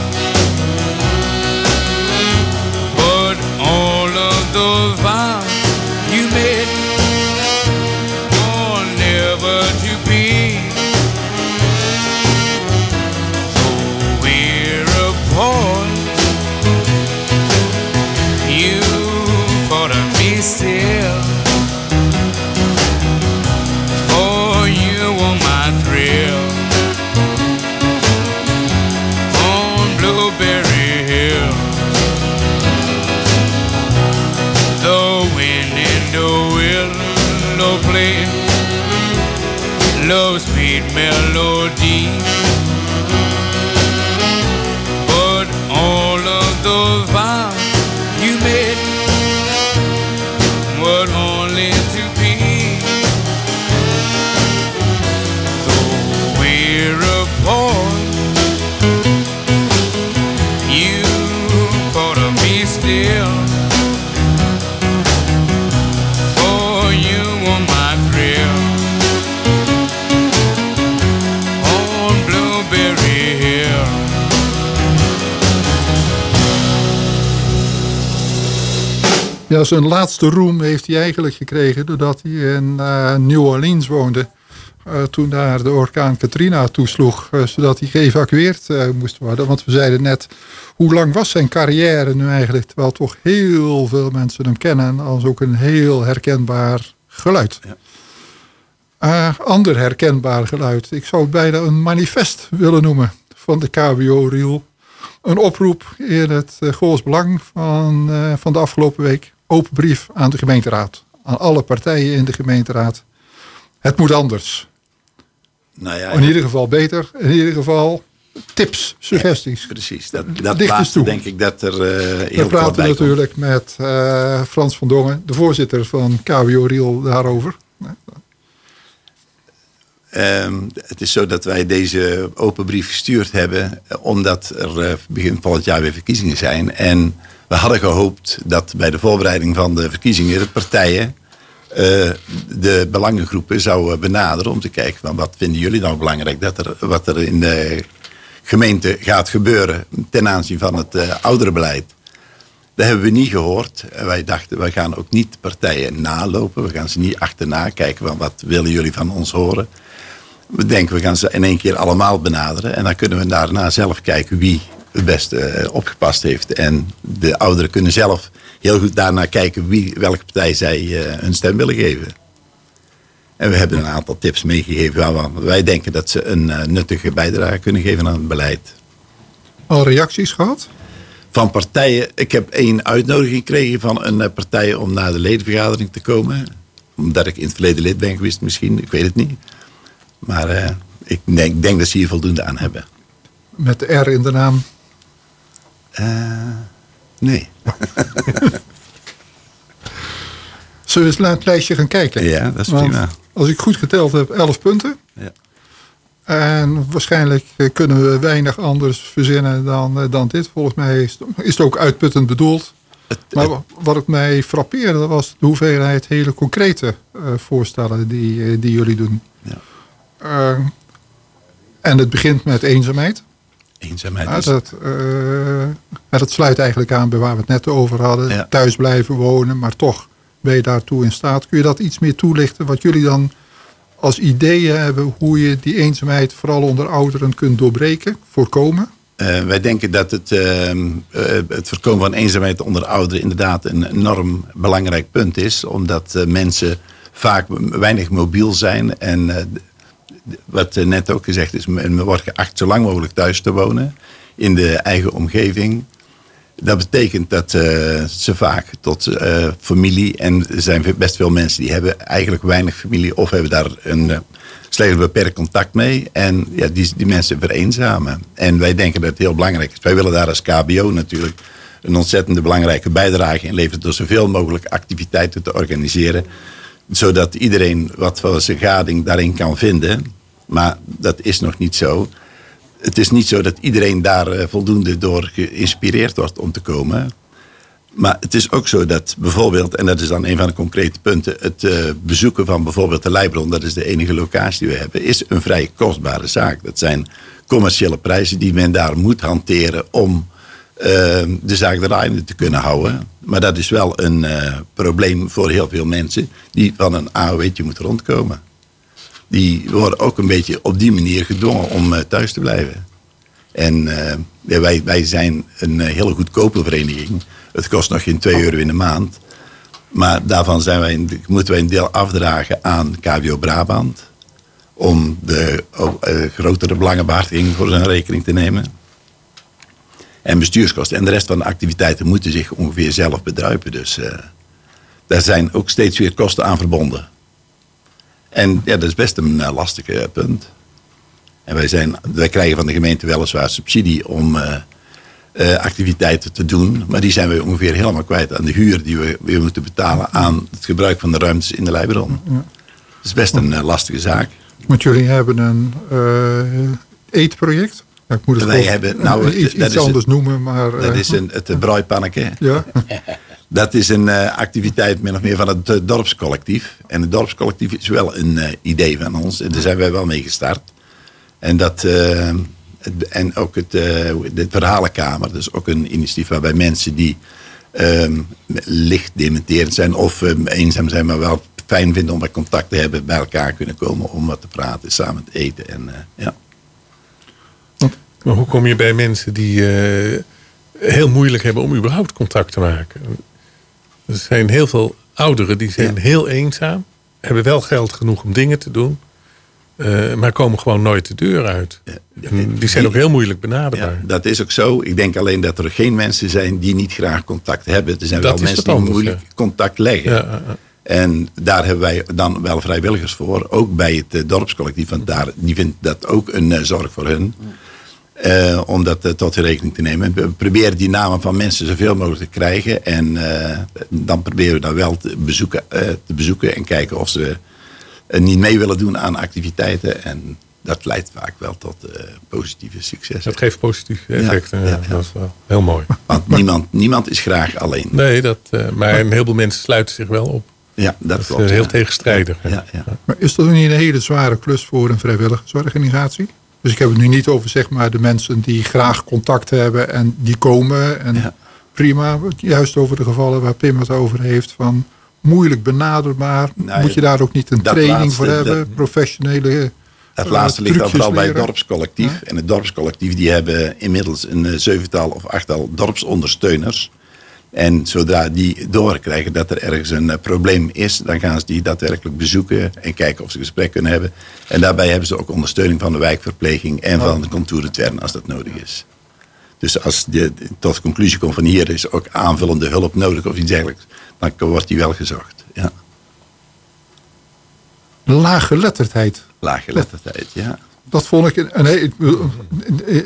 Zijn laatste roem heeft hij eigenlijk gekregen doordat hij in eh, New Orleans woonde. Eh, toen daar de orkaan Katrina toesloeg, eh, zodat hij geëvacueerd moest worden. Want we zeiden net, hoe lang was zijn carrière nu eigenlijk? Terwijl toch heel veel mensen hem kennen als ook een heel herkenbaar geluid. Eh, ander herkenbaar geluid. Ik zou het bijna een manifest willen noemen van de KBO-riel. Een oproep in het uh, Goors Belang van, van de afgelopen week. Open brief aan de gemeenteraad. Aan alle partijen in de gemeenteraad. Het moet anders. Nou ja, In ieder geval beter. In ieder geval tips, suggesties. precies. Dat, dat toe. denk ik dat er We heel kort praten komt. natuurlijk met eh, Frans van Dongen, de voorzitter van KWO Riel, daarover. Ehm, het is zo dat wij deze open brief gestuurd hebben, eh, omdat er begin volgend jaar weer verkiezingen zijn. En we hadden gehoopt dat bij de voorbereiding van de verkiezingen de partijen eh, de belangengroepen zouden benaderen om te kijken van wat vinden jullie nou belangrijk dat er, wat er in de gemeente gaat gebeuren ten aanzien van het eh ouderenbeleid. Dat hebben we niet gehoord. Wij dachten, wij gaan ook niet partijen nalopen. We gaan ze niet achterna kijken van wat willen jullie van ons horen. We denken, we gaan ze in één keer allemaal benaderen. En dan kunnen we daarna zelf kijken wie het beste eh, opgepast heeft. En de ouderen kunnen zelf heel goed daarna kijken wie, welke partij zij eh, hun stem willen geven. En we hebben een aantal tips meegegeven waarvan wij denken dat ze een eh, nuttige bijdrage kunnen geven aan het beleid. Al reacties gehad? Van partijen, ik heb één uitnodiging gekregen van een partij om naar de ledenvergadering te komen. Omdat ik in het verleden lid ben geweest misschien, ik weet het niet. Maar ik denk, denk dat ze hier voldoende aan hebben. Met de R in de naam. Eh, nee. Zullen we eens naar het lijstje gaan kijken? Ja, dat is Want prima. Als ik goed geteld heb, 11 punten. Ja. En waarschijnlijk eh, kunnen we weinig anders verzinnen dan, eh, dan dit. Volgens mij is, is het ook uitputtend bedoeld. Het- Maar wa- wat het mij frappeerde was de hoeveelheid hele concrete voorstellen die, die jullie doen. Ja. En het begint met eenzaamheid. Eenzaamheid Ja, is... dat, eh, maar dat sluit eigenlijk aan bij waar we het net over hadden. Ja. Thuis blijven wonen, maar toch ben je daartoe in staat? Kun je dat iets meer toelichten? Wat jullie dan als ideeën hebben hoe je die eenzaamheid vooral onder ouderen kunt doorbreken, voorkomen? Uh, wij denken dat het, uh, uh, het voorkomen van eenzaamheid onder ouderen inderdaad een enorm belangrijk punt is. Omdat eh, mensen vaak weinig mobiel zijn. En eh, wat net ook gezegd is, men wordt geacht zo lang mogelijk thuis te wonen in de eigen omgeving. Dat betekent dat uh, ze vaak tot uh, familie, en er zijn best veel mensen die hebben eigenlijk weinig familie of hebben daar een uh, beperkt contact mee. En ja, die, die mensen vereenzamen. En wij denken dat het heel belangrijk is. Wij willen daar als KBO natuurlijk een ontzettende belangrijke bijdrage in leveren door zoveel mogelijk activiteiten te organiseren. Zodat iedereen wat van zijn gading daarin kan vinden. Maar dat is nog niet zo het is niet zo dat iedereen daar uh, voldoende door geïnspireerd wordt om te komen. Maar het is ook zo dat bijvoorbeeld, en dat is dan een van de concrete punten, het uh, bezoeken van bijvoorbeeld de Leibron, dat is de enige locatie die we hebben, is een vrij kostbare zaak. Dat zijn commerciële prijzen die men daar moet hanteren om uh, de zaak draaiende te kunnen houden. Maar dat is wel een probleem voor heel veel mensen die van een AOW'tje moeten rondkomen die worden ook een beetje op die manier gedwongen om uh, thuis te blijven. En uh, wij, wij zijn een uh, hele goedkope vereniging. Het kost nog geen 2 euro in de maand. Maar daarvan zijn wij, moeten wij een deel afdragen aan KWO Brabant. Om de grotere belangenbehartiging voor zijn rekening te nemen. En bestuurskosten. En de rest van de activiteiten moeten zich ongeveer zelf bedruipen. Dus daar zijn ook steeds weer kosten aan verbonden. En ja, dat is best een uh, lastige punt. En wij, zijn, wij krijgen van de gemeente weliswaar subsidie om uh, uh, activiteiten te doen. Maar die zijn we ongeveer helemaal kwijt aan de huur die we weer moeten betalen aan het gebruik van de ruimtes in de Leibron. Ja. Dat is best een lastige zaak. Want jullie hebben een eetproject? Ja, ik moet het wij hebben, nou, iets, iets anders noemen, maar... Dat is een, het brouipanneke. Ja. Dat is een uh, activiteit min of meer van het uh, dorpscollectief. En het dorpscollectief is wel een uh, idee van ons. En daar zijn wij wel mee gestart. En, dat, het, en ook het, de verhalenkamer. Dat is ook een initiatief waarbij mensen die ehm, licht dementerend zijn of eenzaam zijn, maar wel fijn vinden om wat contact te hebben, bij elkaar kunnen komen om wat te praten, samen te eten. En, ja. Maar hoe kom je bij mensen die heel moeilijk hebben om überhaupt contact te maken? Er zijn heel veel ouderen die zijn heel eenzaam. Hebben wel geld genoeg om dingen te doen. Uh, maar komen gewoon nooit de deur uit. Ja, die zijn ook heel moeilijk benaderbaar. Ja, dat is ook zo. Ik denk alleen dat er geen mensen zijn die niet graag contact hebben. Er zijn dat wel mensen die moeilijk contact leggen. Ja, en daar hebben wij dan wel vrijwilligers voor. Ook bij het uh, dorpscollectief. Want daar, die vindt dat ook een uh, zorg voor hun. Uh, om dat uh, tot rekening te nemen. We proberen die namen van mensen zoveel mogelijk te krijgen. En uh, dan proberen we dat wel te bezoeken, te bezoeken en kijken of ze niet mee willen doen aan activiteiten. En dat leidt vaak wel tot positieve successen. Dat geeft positieve effecten. Ja, ja, ja, Dat is wel heel mooi. Want niemand, niemand is graag alleen. Nee, dat, maar een heleboel mensen sluiten zich wel op. Ja, dat, dat klopt. Is heel tegenstrijdig. Ja, ja. Maar is dat niet een hele zware klus voor een vrijwilligersorganisatie? Dus ik heb het nu niet over zeg maar, de mensen die graag contact hebben en die komen. En ja. prima, juist over de gevallen waar Pim het over heeft van moeilijk benaderbaar. Nou, Moet je daar ook niet een training laatste, voor hebben, dat, professionele Het laatste ligt dan vooral bij het dorpscollectief. Ja? En het dorpscollectief die hebben inmiddels een zevental of achttal dorpsondersteuners. En zodra die doorkrijgen dat er ergens een uh, probleem is, dan gaan ze die daadwerkelijk bezoeken en kijken of ze gesprek kunnen hebben. En daarbij hebben ze ook ondersteuning van de wijkverpleging en van de contourentuin als dat nodig is. Dus als je tot de conclusie komt van hier is ook aanvullende hulp nodig of iets dergelijks, dan wordt die wel gezocht. Ja. Laaggeletterdheid. Laaggeletterdheid, ja. Dat vond ik, nee, ik,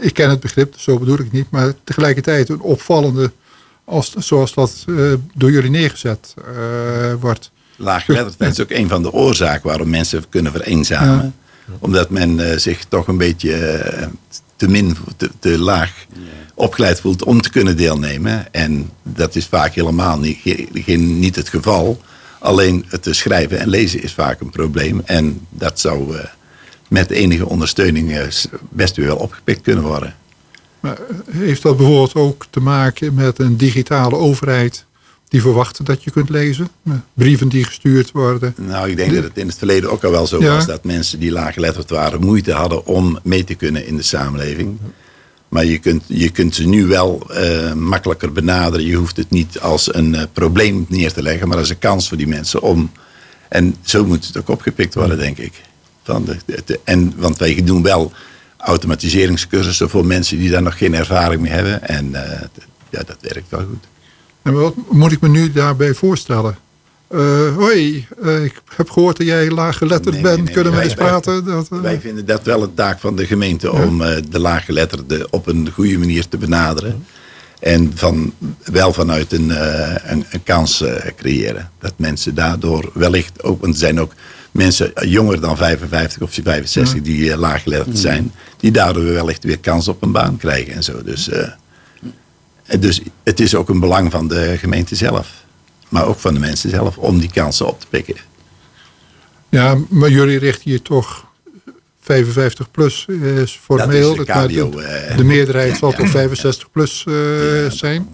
ik ken het begrip, zo bedoel ik niet, maar tegelijkertijd een opvallende als, zoals dat uh, door jullie neergezet uh, wordt. Laaggeletterdheid is ook een van de oorzaken waarom mensen kunnen vereenzamen. Ja. Omdat men uh, zich toch een beetje te min, te, te laag opgeleid voelt om te kunnen deelnemen. En dat is vaak helemaal niet, geen, niet het geval. Alleen het schrijven en lezen is vaak een probleem. En dat zou met enige ondersteuning best wel opgepikt kunnen worden. Maar heeft dat bijvoorbeeld ook te maken met een digitale overheid die verwachten dat je kunt lezen? Eh, Brieven die gestuurd worden? Nou, ik denk dat het in het verleden ook al wel zo Ja. was dat mensen die laaggeletterd waren moeite hadden om mee te kunnen in de samenleving. Maar je kunt, je kunt ze nu wel eh, makkelijker benaderen. Je hoeft het niet als een eh, probleem neer te leggen, maar als een kans voor die mensen om. En zo moet het ook opgepikt worden, denk ik. Van de- en, want wij doen wel automatiseringscursussen voor mensen die daar nog geen ervaring mee hebben. En eh, ja, dat werkt wel goed. En wat moet ik me nu daarbij voorstellen? Eh, hoi, eh, ik heb gehoord dat jij laaggeletterd Nee, bent. nee, nee, Kunnen we wij- eens praten? Dat, Wij vinden dat wel een taak van de gemeente om de laaggeletterden op een goede manier te benaderen. En van, wel vanuit een, een, een kans creëren. Dat mensen daardoor wellicht ook, want er zijn ook mensen jonger dan 55 of 65 die eh, laaggeletterd zijn, die daardoor wellicht weer kans op een baan krijgen en zo. Dus, eh, dus het is ook een belang van de gemeente zelf, maar ook van de mensen zelf om die kansen op te pikken. Ja, maar jullie richten je toch 55 plus eh, is formeel. Dat is de meerderheid zal toch 65 plus zijn.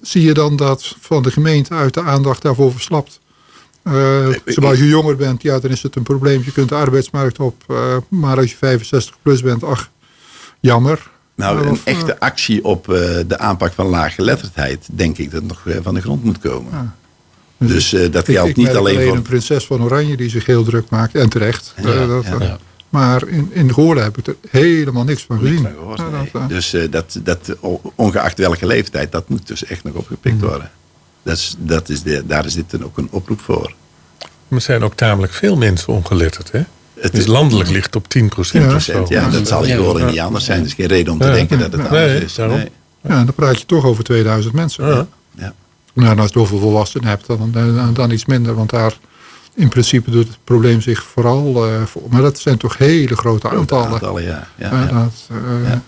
Zie je dan dat van de gemeente uit de aandacht daarvoor verslapt? Eh zoals je jonger bent, ja, dan is het een probleem. Je kunt de arbeidsmarkt op. eh, maar als je 65 plus bent, ach, jammer. Nou, Eh, een of, echte actie op eh, de aanpak van laaggeletterdheid, denk ik dat nog van de grond moet komen. Dus eh, dat geldt ik niet merk alleen voor. een prinses van Oranje die zich heel druk maakt. En terecht. Ja, dat, ja. Maar in, in Goorlen heb ik er helemaal niks van gezien. van gehoord, Ja, nee. dat, Dus eh, dat, dat, ongeacht welke leeftijd, dat moet dus echt nog opgepikt Hmm. worden. Dat is, dat is de, daar is dit dan ook een oproep voor. Er zijn ook tamelijk veel mensen ongeletterd, hè? Het Dus is landelijk ligt op 10 Ja. of zo. Ja, dat zal Ja. Goorlen niet anders zijn. Er is geen reden om te Ja. denken dat het anders Nee, is. daarom. Nee. ja, dan praat je toch over 2000 mensen. Ja. Ja. Nou, als je het over volwassenen hebt, dan, dan, dan iets minder. Want daar in principe doet het probleem zich vooral eh, voor. Maar dat zijn toch hele grote Grote aantallen. aantallen, ja. Ja, Ja, ja. dat, eh, Ja.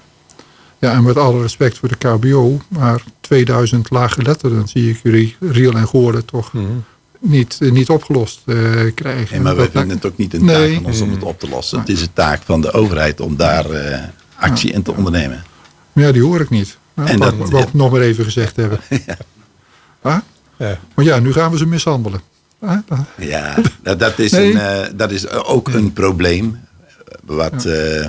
Ja, en met alle respect voor de KBO, maar 2000 laaggeletterden zie ik jullie Riel en Goorden toch niet, eh, niet opgelost eh, krijgen. Nee, maar Dat- vinden het ook niet een Nee. taak van ons om het op te lossen. Het is een taak van de overheid om daar eh, actie in te ondernemen. Ja, die hoor ik niet. Ja, En dat wil ik nog maar even gezegd hebben. Ah? Ja. Maar ja, nu gaan we ze mishandelen. Ja, nou, dat, is Nee. een, eh, dat is ook een probleem. Wat eh,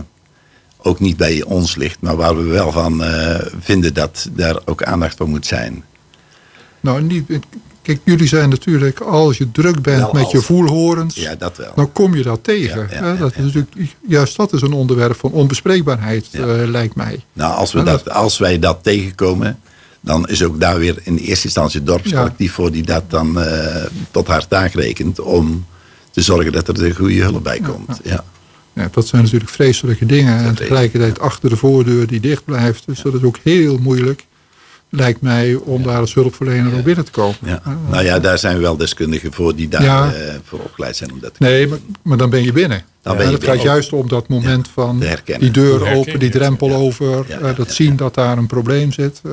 ook niet bij ons ligt, maar waar we wel van eh, vinden dat daar ook aandacht voor moet zijn. Nou, niet, kijk, jullie zijn natuurlijk, als je druk bent Wel met je voelhorens, Ja, dat wel. dan kom je dat tegen. Ja, dat is natuurlijk, juist dat is een onderwerp van onbespreekbaarheid, eh, lijkt mij. Nou, als, we dat, als wij dat tegenkomen, dan is ook daar weer in eerste instantie het dorpscollectief voor die dat dan eh, tot haar taak rekent om te zorgen dat er de goede hulp bij komt. Ja. Ja, dat zijn natuurlijk vreselijke dingen. En tegelijkertijd achter de voordeur die dicht blijft. Dus dat is ook heel moeilijk, lijkt mij, om daar als hulpverlener op binnen te komen. Ja. Nou ja, daar zijn we wel deskundigen voor die daar Ja. eh, voor opgeleid zijn om dat te Nee, maar, maar dan ben je binnen. Dan Ja, ben je het gaat juist om dat moment van die deur open, die ja. drempel over. Ja, eh, dat ja, zien dat daar een probleem zit. eh.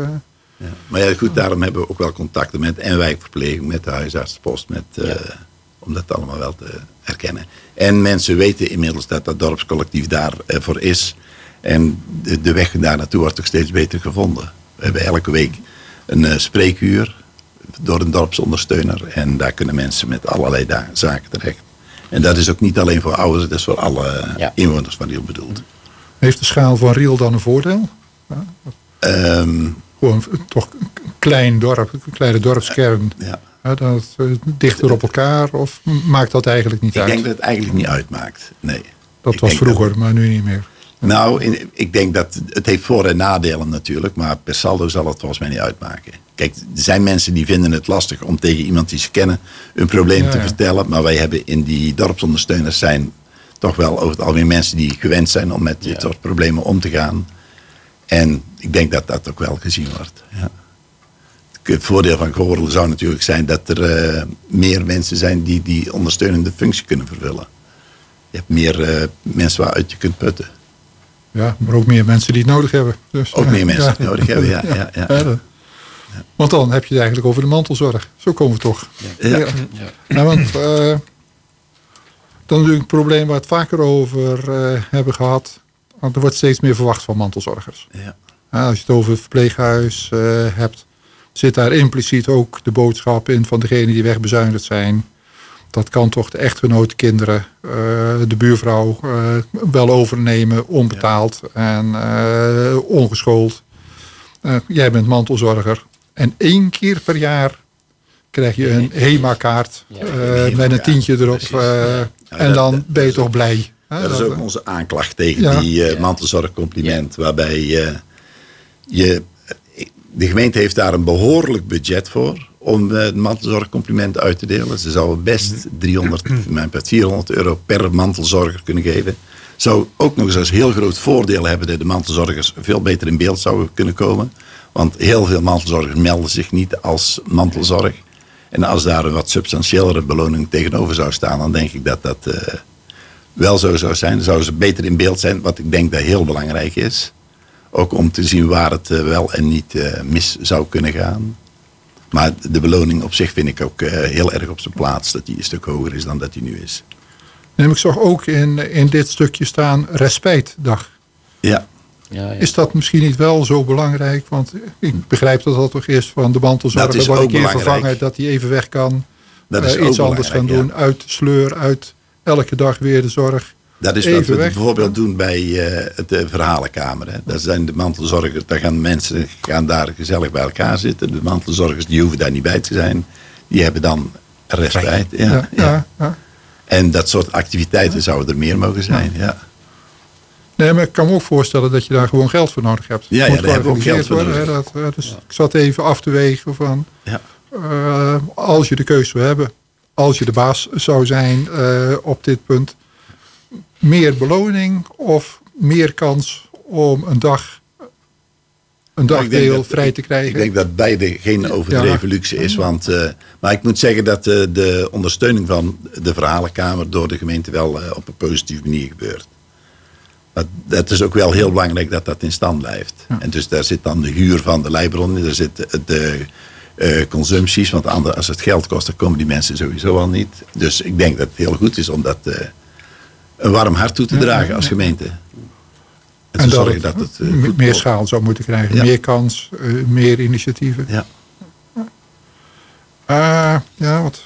Ja. Maar ja, goed, daarom hebben we ook wel contacten met en wijkverpleging, met de huisartsenpost, met, eh, om dat allemaal wel te herkennen. En mensen weten inmiddels dat dat dorpscollectief daarvoor voor is. En de, de weg daar naartoe wordt ook steeds beter gevonden. We hebben elke week een eh, spreekuur door een dorpsondersteuner. En daar kunnen mensen met allerlei da- zaken terecht. En dat is ook niet alleen voor ouderen, dat is voor alle Ja. inwoners van Riel bedoeld. Heeft de schaal van Riel dan een voordeel? Ehm, Gewoon toch een klein dorp, een kleine dorpskern. ja. Dat, eh, dichter op elkaar of maakt dat eigenlijk niet Ik uit? denk dat het eigenlijk niet uitmaakt. Nee. dat Ik was dat- vroeger, maar nu niet meer. Nou, in- ik denk dat het heeft voor- en nadelen natuurlijk, maar per saldo zal het volgens mij niet uitmaken. Kijk, er zijn mensen die vinden het lastig om tegen iemand die ze kennen een probleem Ja, te ja. vertellen, maar wij hebben in die dorpsondersteuners zijn toch wel over het algemeen mensen die gewend zijn om met dit soort problemen om te gaan. En ik denk dat dat ook wel gezien wordt. Ja. Het voordeel van Goorlen zou natuurlijk zijn dat er eh, meer mensen zijn die die ondersteunende functie kunnen vervullen. Je hebt meer eh, mensen waaruit je kunt putten. Ja, maar ook meer mensen die het nodig hebben. Dus, Ook ja, meer mensen ja. die het nodig hebben, ja, ja, ja. Want dan heb je het eigenlijk over de mantelzorg. Zo komen we toch. Ja. Nou, want eh, dan natuurlijk een probleem waar we het vaker over hebben gehad. Want er wordt steeds meer verwacht van mantelzorgers. Ja. Ja, als je het over het verpleeghuis hebt, zit daar impliciet ook de boodschap in van degenen die wegbezuinigd zijn. Dat kan toch de echtgenoot, kinderen, eh, de buurvrouw eh, wel overnemen, onbetaald en eh, ongeschoold. Eh, jij bent mantelzorger. En één keer per jaar krijg je een HEMA-kaart Ja, eh, met een tientje erop. eh, Ja, en dan dat- ben je toch blij. Dat is ook onze aanklacht tegen Ja. die eh, Ja. mantelzorgcompliment. Waarbij je, de gemeente heeft daar een behoorlijk budget voor om eh, het mantelzorgcompliment uit te delen. Ze zouden best 300, voor mijn part 400 euro per mantelzorger kunnen geven. Zou ook nog eens als heel groot voordeel hebben dat de mantelzorgers veel beter in beeld zouden kunnen komen. Want heel veel mantelzorgers melden zich niet als mantelzorg. En als daar een wat substantiëlere beloning tegenover zou staan, dan denk ik dat dat eh, wel zo zou zijn. Dan zouden ze beter in beeld zijn, wat ik denk dat heel belangrijk is. Ook om te zien waar het eh, wel en niet eh, mis zou kunnen gaan. Maar de beloning op zich vind ik ook eh, heel erg op zijn plaats. Dat die een stuk hoger is dan dat die nu is. Neem ik zag ook in, in dit stukje staan respijtdag. Ja, Ja, ja. Is dat misschien niet wel zo belangrijk? Want ik begrijp dat dat toch is van de mantelzorger. Dat is wat een ook keer vervangen, dat hij even weg kan. dat is iets anders gaan doen. ja. Uit sleur, uit elke dag weer de zorg. Dat is Even wat we weg. bijvoorbeeld doen bij eh, het de verhalenkamer. Hè. Dat zijn de mantelzorgers, daar gaan mensen gaan daar gezellig bij elkaar zitten. De mantelzorgers die hoeven daar niet bij te zijn. Die hebben dan respijt. Ja, Ja, ja. ja, ja. En dat soort activiteiten zouden er meer mogen zijn. Ja. Nee, maar ik kan me ook voorstellen dat je daar gewoon geld voor nodig hebt. Ja, ja, Moet daar hebben we ook geld georganiseerd voor worden, dat, eh, dus ik zat even af te wegen van... Ja. eh, als je de keuze zou hebben, als je de baas zou zijn eh, op dit punt... meer beloning of meer kans om een dag... een Nou, dagdeel dat- vrij te krijgen? Ik denk dat beide geen overdreven Ja. luxe is. Want, eh, maar ik moet zeggen dat eh, de ondersteuning van de verhalenkamer door de gemeente wel eh, op een positieve manier gebeurt. Dat, dat is ook wel heel belangrijk dat dat in stand blijft. En dus daar zit dan de huur van de leibron in, daar zitten de consumpties. Want anders, als het geld kost, dan komen die mensen sowieso al niet. Dus ik denk dat het heel goed is om dat een warm hart toe te dragen als gemeente. En, en dat zorgen het dat het eh, goed meer wordt. schaal zou moeten krijgen. Ja. Meer kans, eh, meer initiatieven. Ja. Ah, ja, wat.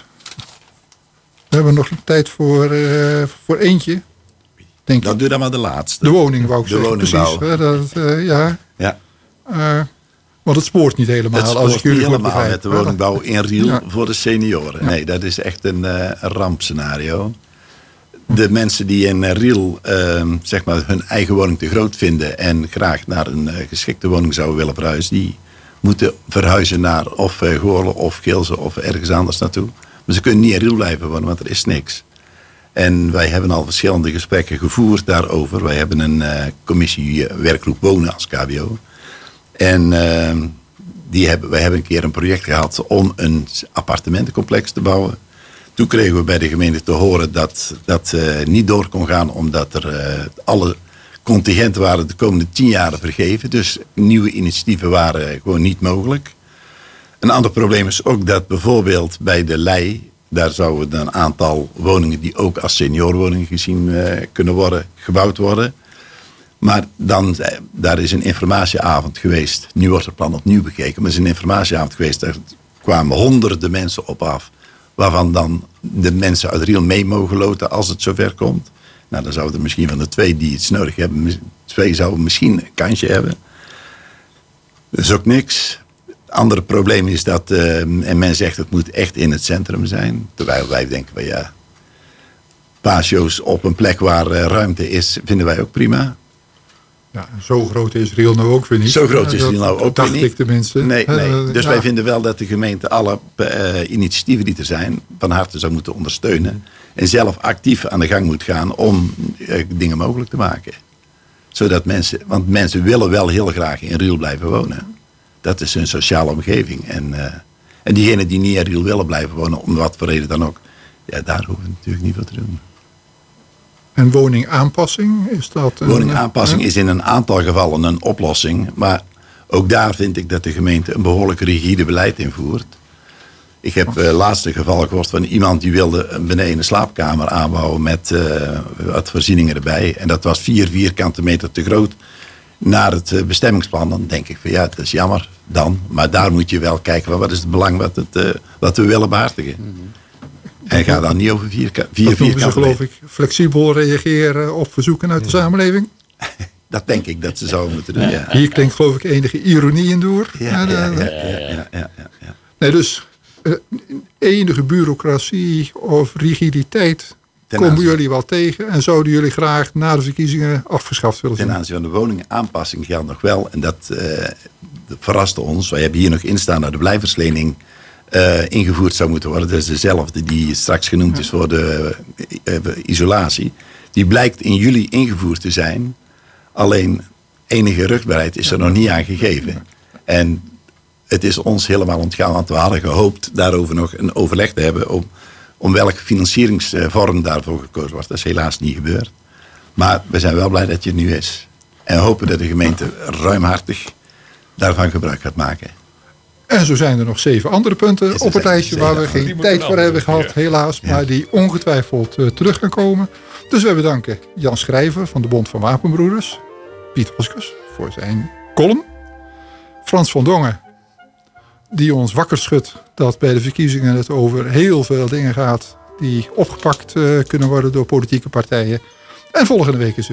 We hebben nog tijd voor, eh, voor eentje. Denk ik. Dan doe dan maar de laatste. De woning, wou ik De zeggen. Precies. hè, dat, eh, ja. Ja. Eh, want het spoort niet helemaal. Het als ik spoort jullie niet helemaal begrijp. met de woningbouw in Riel Ja. voor de senioren. Nee, dat is echt een, eh, een rampscenario. De mensen die in eh, Riel ehm, zeg maar hun eigen woning te groot vinden... en graag naar een eh, geschikte woning zouden willen verhuizen... die moeten verhuizen naar of uh, Goorlen of Geelze of ergens anders naartoe. Maar ze kunnen niet in Riel blijven wonen, want er is niks. En wij hebben al verschillende gesprekken gevoerd daarover. Wij hebben een commissie werkgroep wonen als KBO. En ehm, die hebben, wij hebben een keer een project gehad om een appartementencomplex te bouwen. Toen kregen we bij de gemeente te horen dat dat eh, niet door kon gaan, omdat er eh, alle contingenten waren de komende tien jaar vergeven. Dus nieuwe initiatieven waren gewoon niet mogelijk. Een ander probleem is ook dat bijvoorbeeld bij de Lei, daar zouden een aantal woningen die ook als seniorwoningen gezien eh, kunnen worden, gebouwd worden. Maar dan, daar is een informatieavond geweest. Nu wordt het plan opnieuw bekeken. Maar er is een informatieavond geweest. Daar kwamen honderden mensen op af. Waarvan dan de mensen uit Riel mee mogen loten als het zover komt. Nou, dan zouden misschien van de twee die iets nodig hebben. Twee zouden misschien een kansje hebben. Dat is ook niks. Het andere probleem is dat, eh, en men zegt het moet echt in het centrum zijn. Terwijl wij denken, van ja, paasjo's op een plek waar eh, ruimte is, vinden wij ook prima. Ja, zo groot is Riel nou ook weer niet. Zo groot is die nou ook dacht weer niet. ik tenminste. Nee, Eh, nee. Dus ja. wij vinden wel dat de gemeente alle eh, initiatieven die er zijn... van harte zou moeten ondersteunen. En zelf actief aan de gang moet gaan om eh, dingen mogelijk te maken. Zodat mensen... Want mensen willen wel heel graag in Riel blijven wonen. Dat is hun sociale omgeving. En, eh, en diegenen die niet in Riel willen blijven wonen... om wat voor reden dan ook... Ja, daar hoeven we natuurlijk niet voor te doen. En woningaanpassing, is dat... een- Woningaanpassing is in een aantal gevallen een oplossing. Maar ook daar vind ik dat de gemeente een behoorlijk rigide beleid invoert. Ik heb uh, laatste geval gehoord van iemand die wilde een beneden een slaapkamer aanbouwen met uh, wat voorzieningen erbij. En dat was vier vierkante meter te groot. naar het eh, bestemmingsplan, dan denk ik van ja, dat is jammer dan. Maar daar moet je wel kijken van wat is het belang wat, het, eh, wat we willen behartigen. En ga dan niet over vier, vier ze vierkante geloof ik flexibel reageren op verzoeken uit de samenleving. Dat denk ik dat ze zouden moeten doen, ja. Hier klinkt geloof ik enige ironie in door. Ja, Ja, ja, ja. Nee, dus eh, enige bureaucratie of rigiditeit komen jullie wel tegen en zouden jullie graag na de verkiezingen afgeschaft willen zien. Ten aanzien van de woningaanpassing geldt nog wel, en dat, eh, dat verraste ons. Wij hebben hier nog in staan dat de blijverslening eh, ingevoerd zou moeten worden. Dat is dezelfde die straks genoemd is voor de eh, isolatie. Die blijkt in juli ingevoerd te zijn. Alleen enige rugbaarheid is er nog niet aan gegeven. En het is ons helemaal ontgaan, want we hadden gehoopt daarover nog een overleg te hebben om, om welke financieringsvorm daarvoor gekozen wordt. Dat is helaas niet gebeurd. Maar we zijn wel blij dat je het nu is. En hopen dat de gemeente ruimhartig daarvan gebruik gaat maken. En zo zijn er nog zeven andere punten op het lijstje waar we geen tijd voor hebben gehad, helaas. Maar die ongetwijfeld eh, terug gaan komen. Dus we bedanken Jan Schrijver van de Bond van Wapenbroeders. Piet Hoskus voor zijn column. Frans van Dongen, die ons wakker schudt dat bij de verkiezingen het over heel veel dingen gaat die opgepakt eh, kunnen worden door politieke partijen. En volgende week is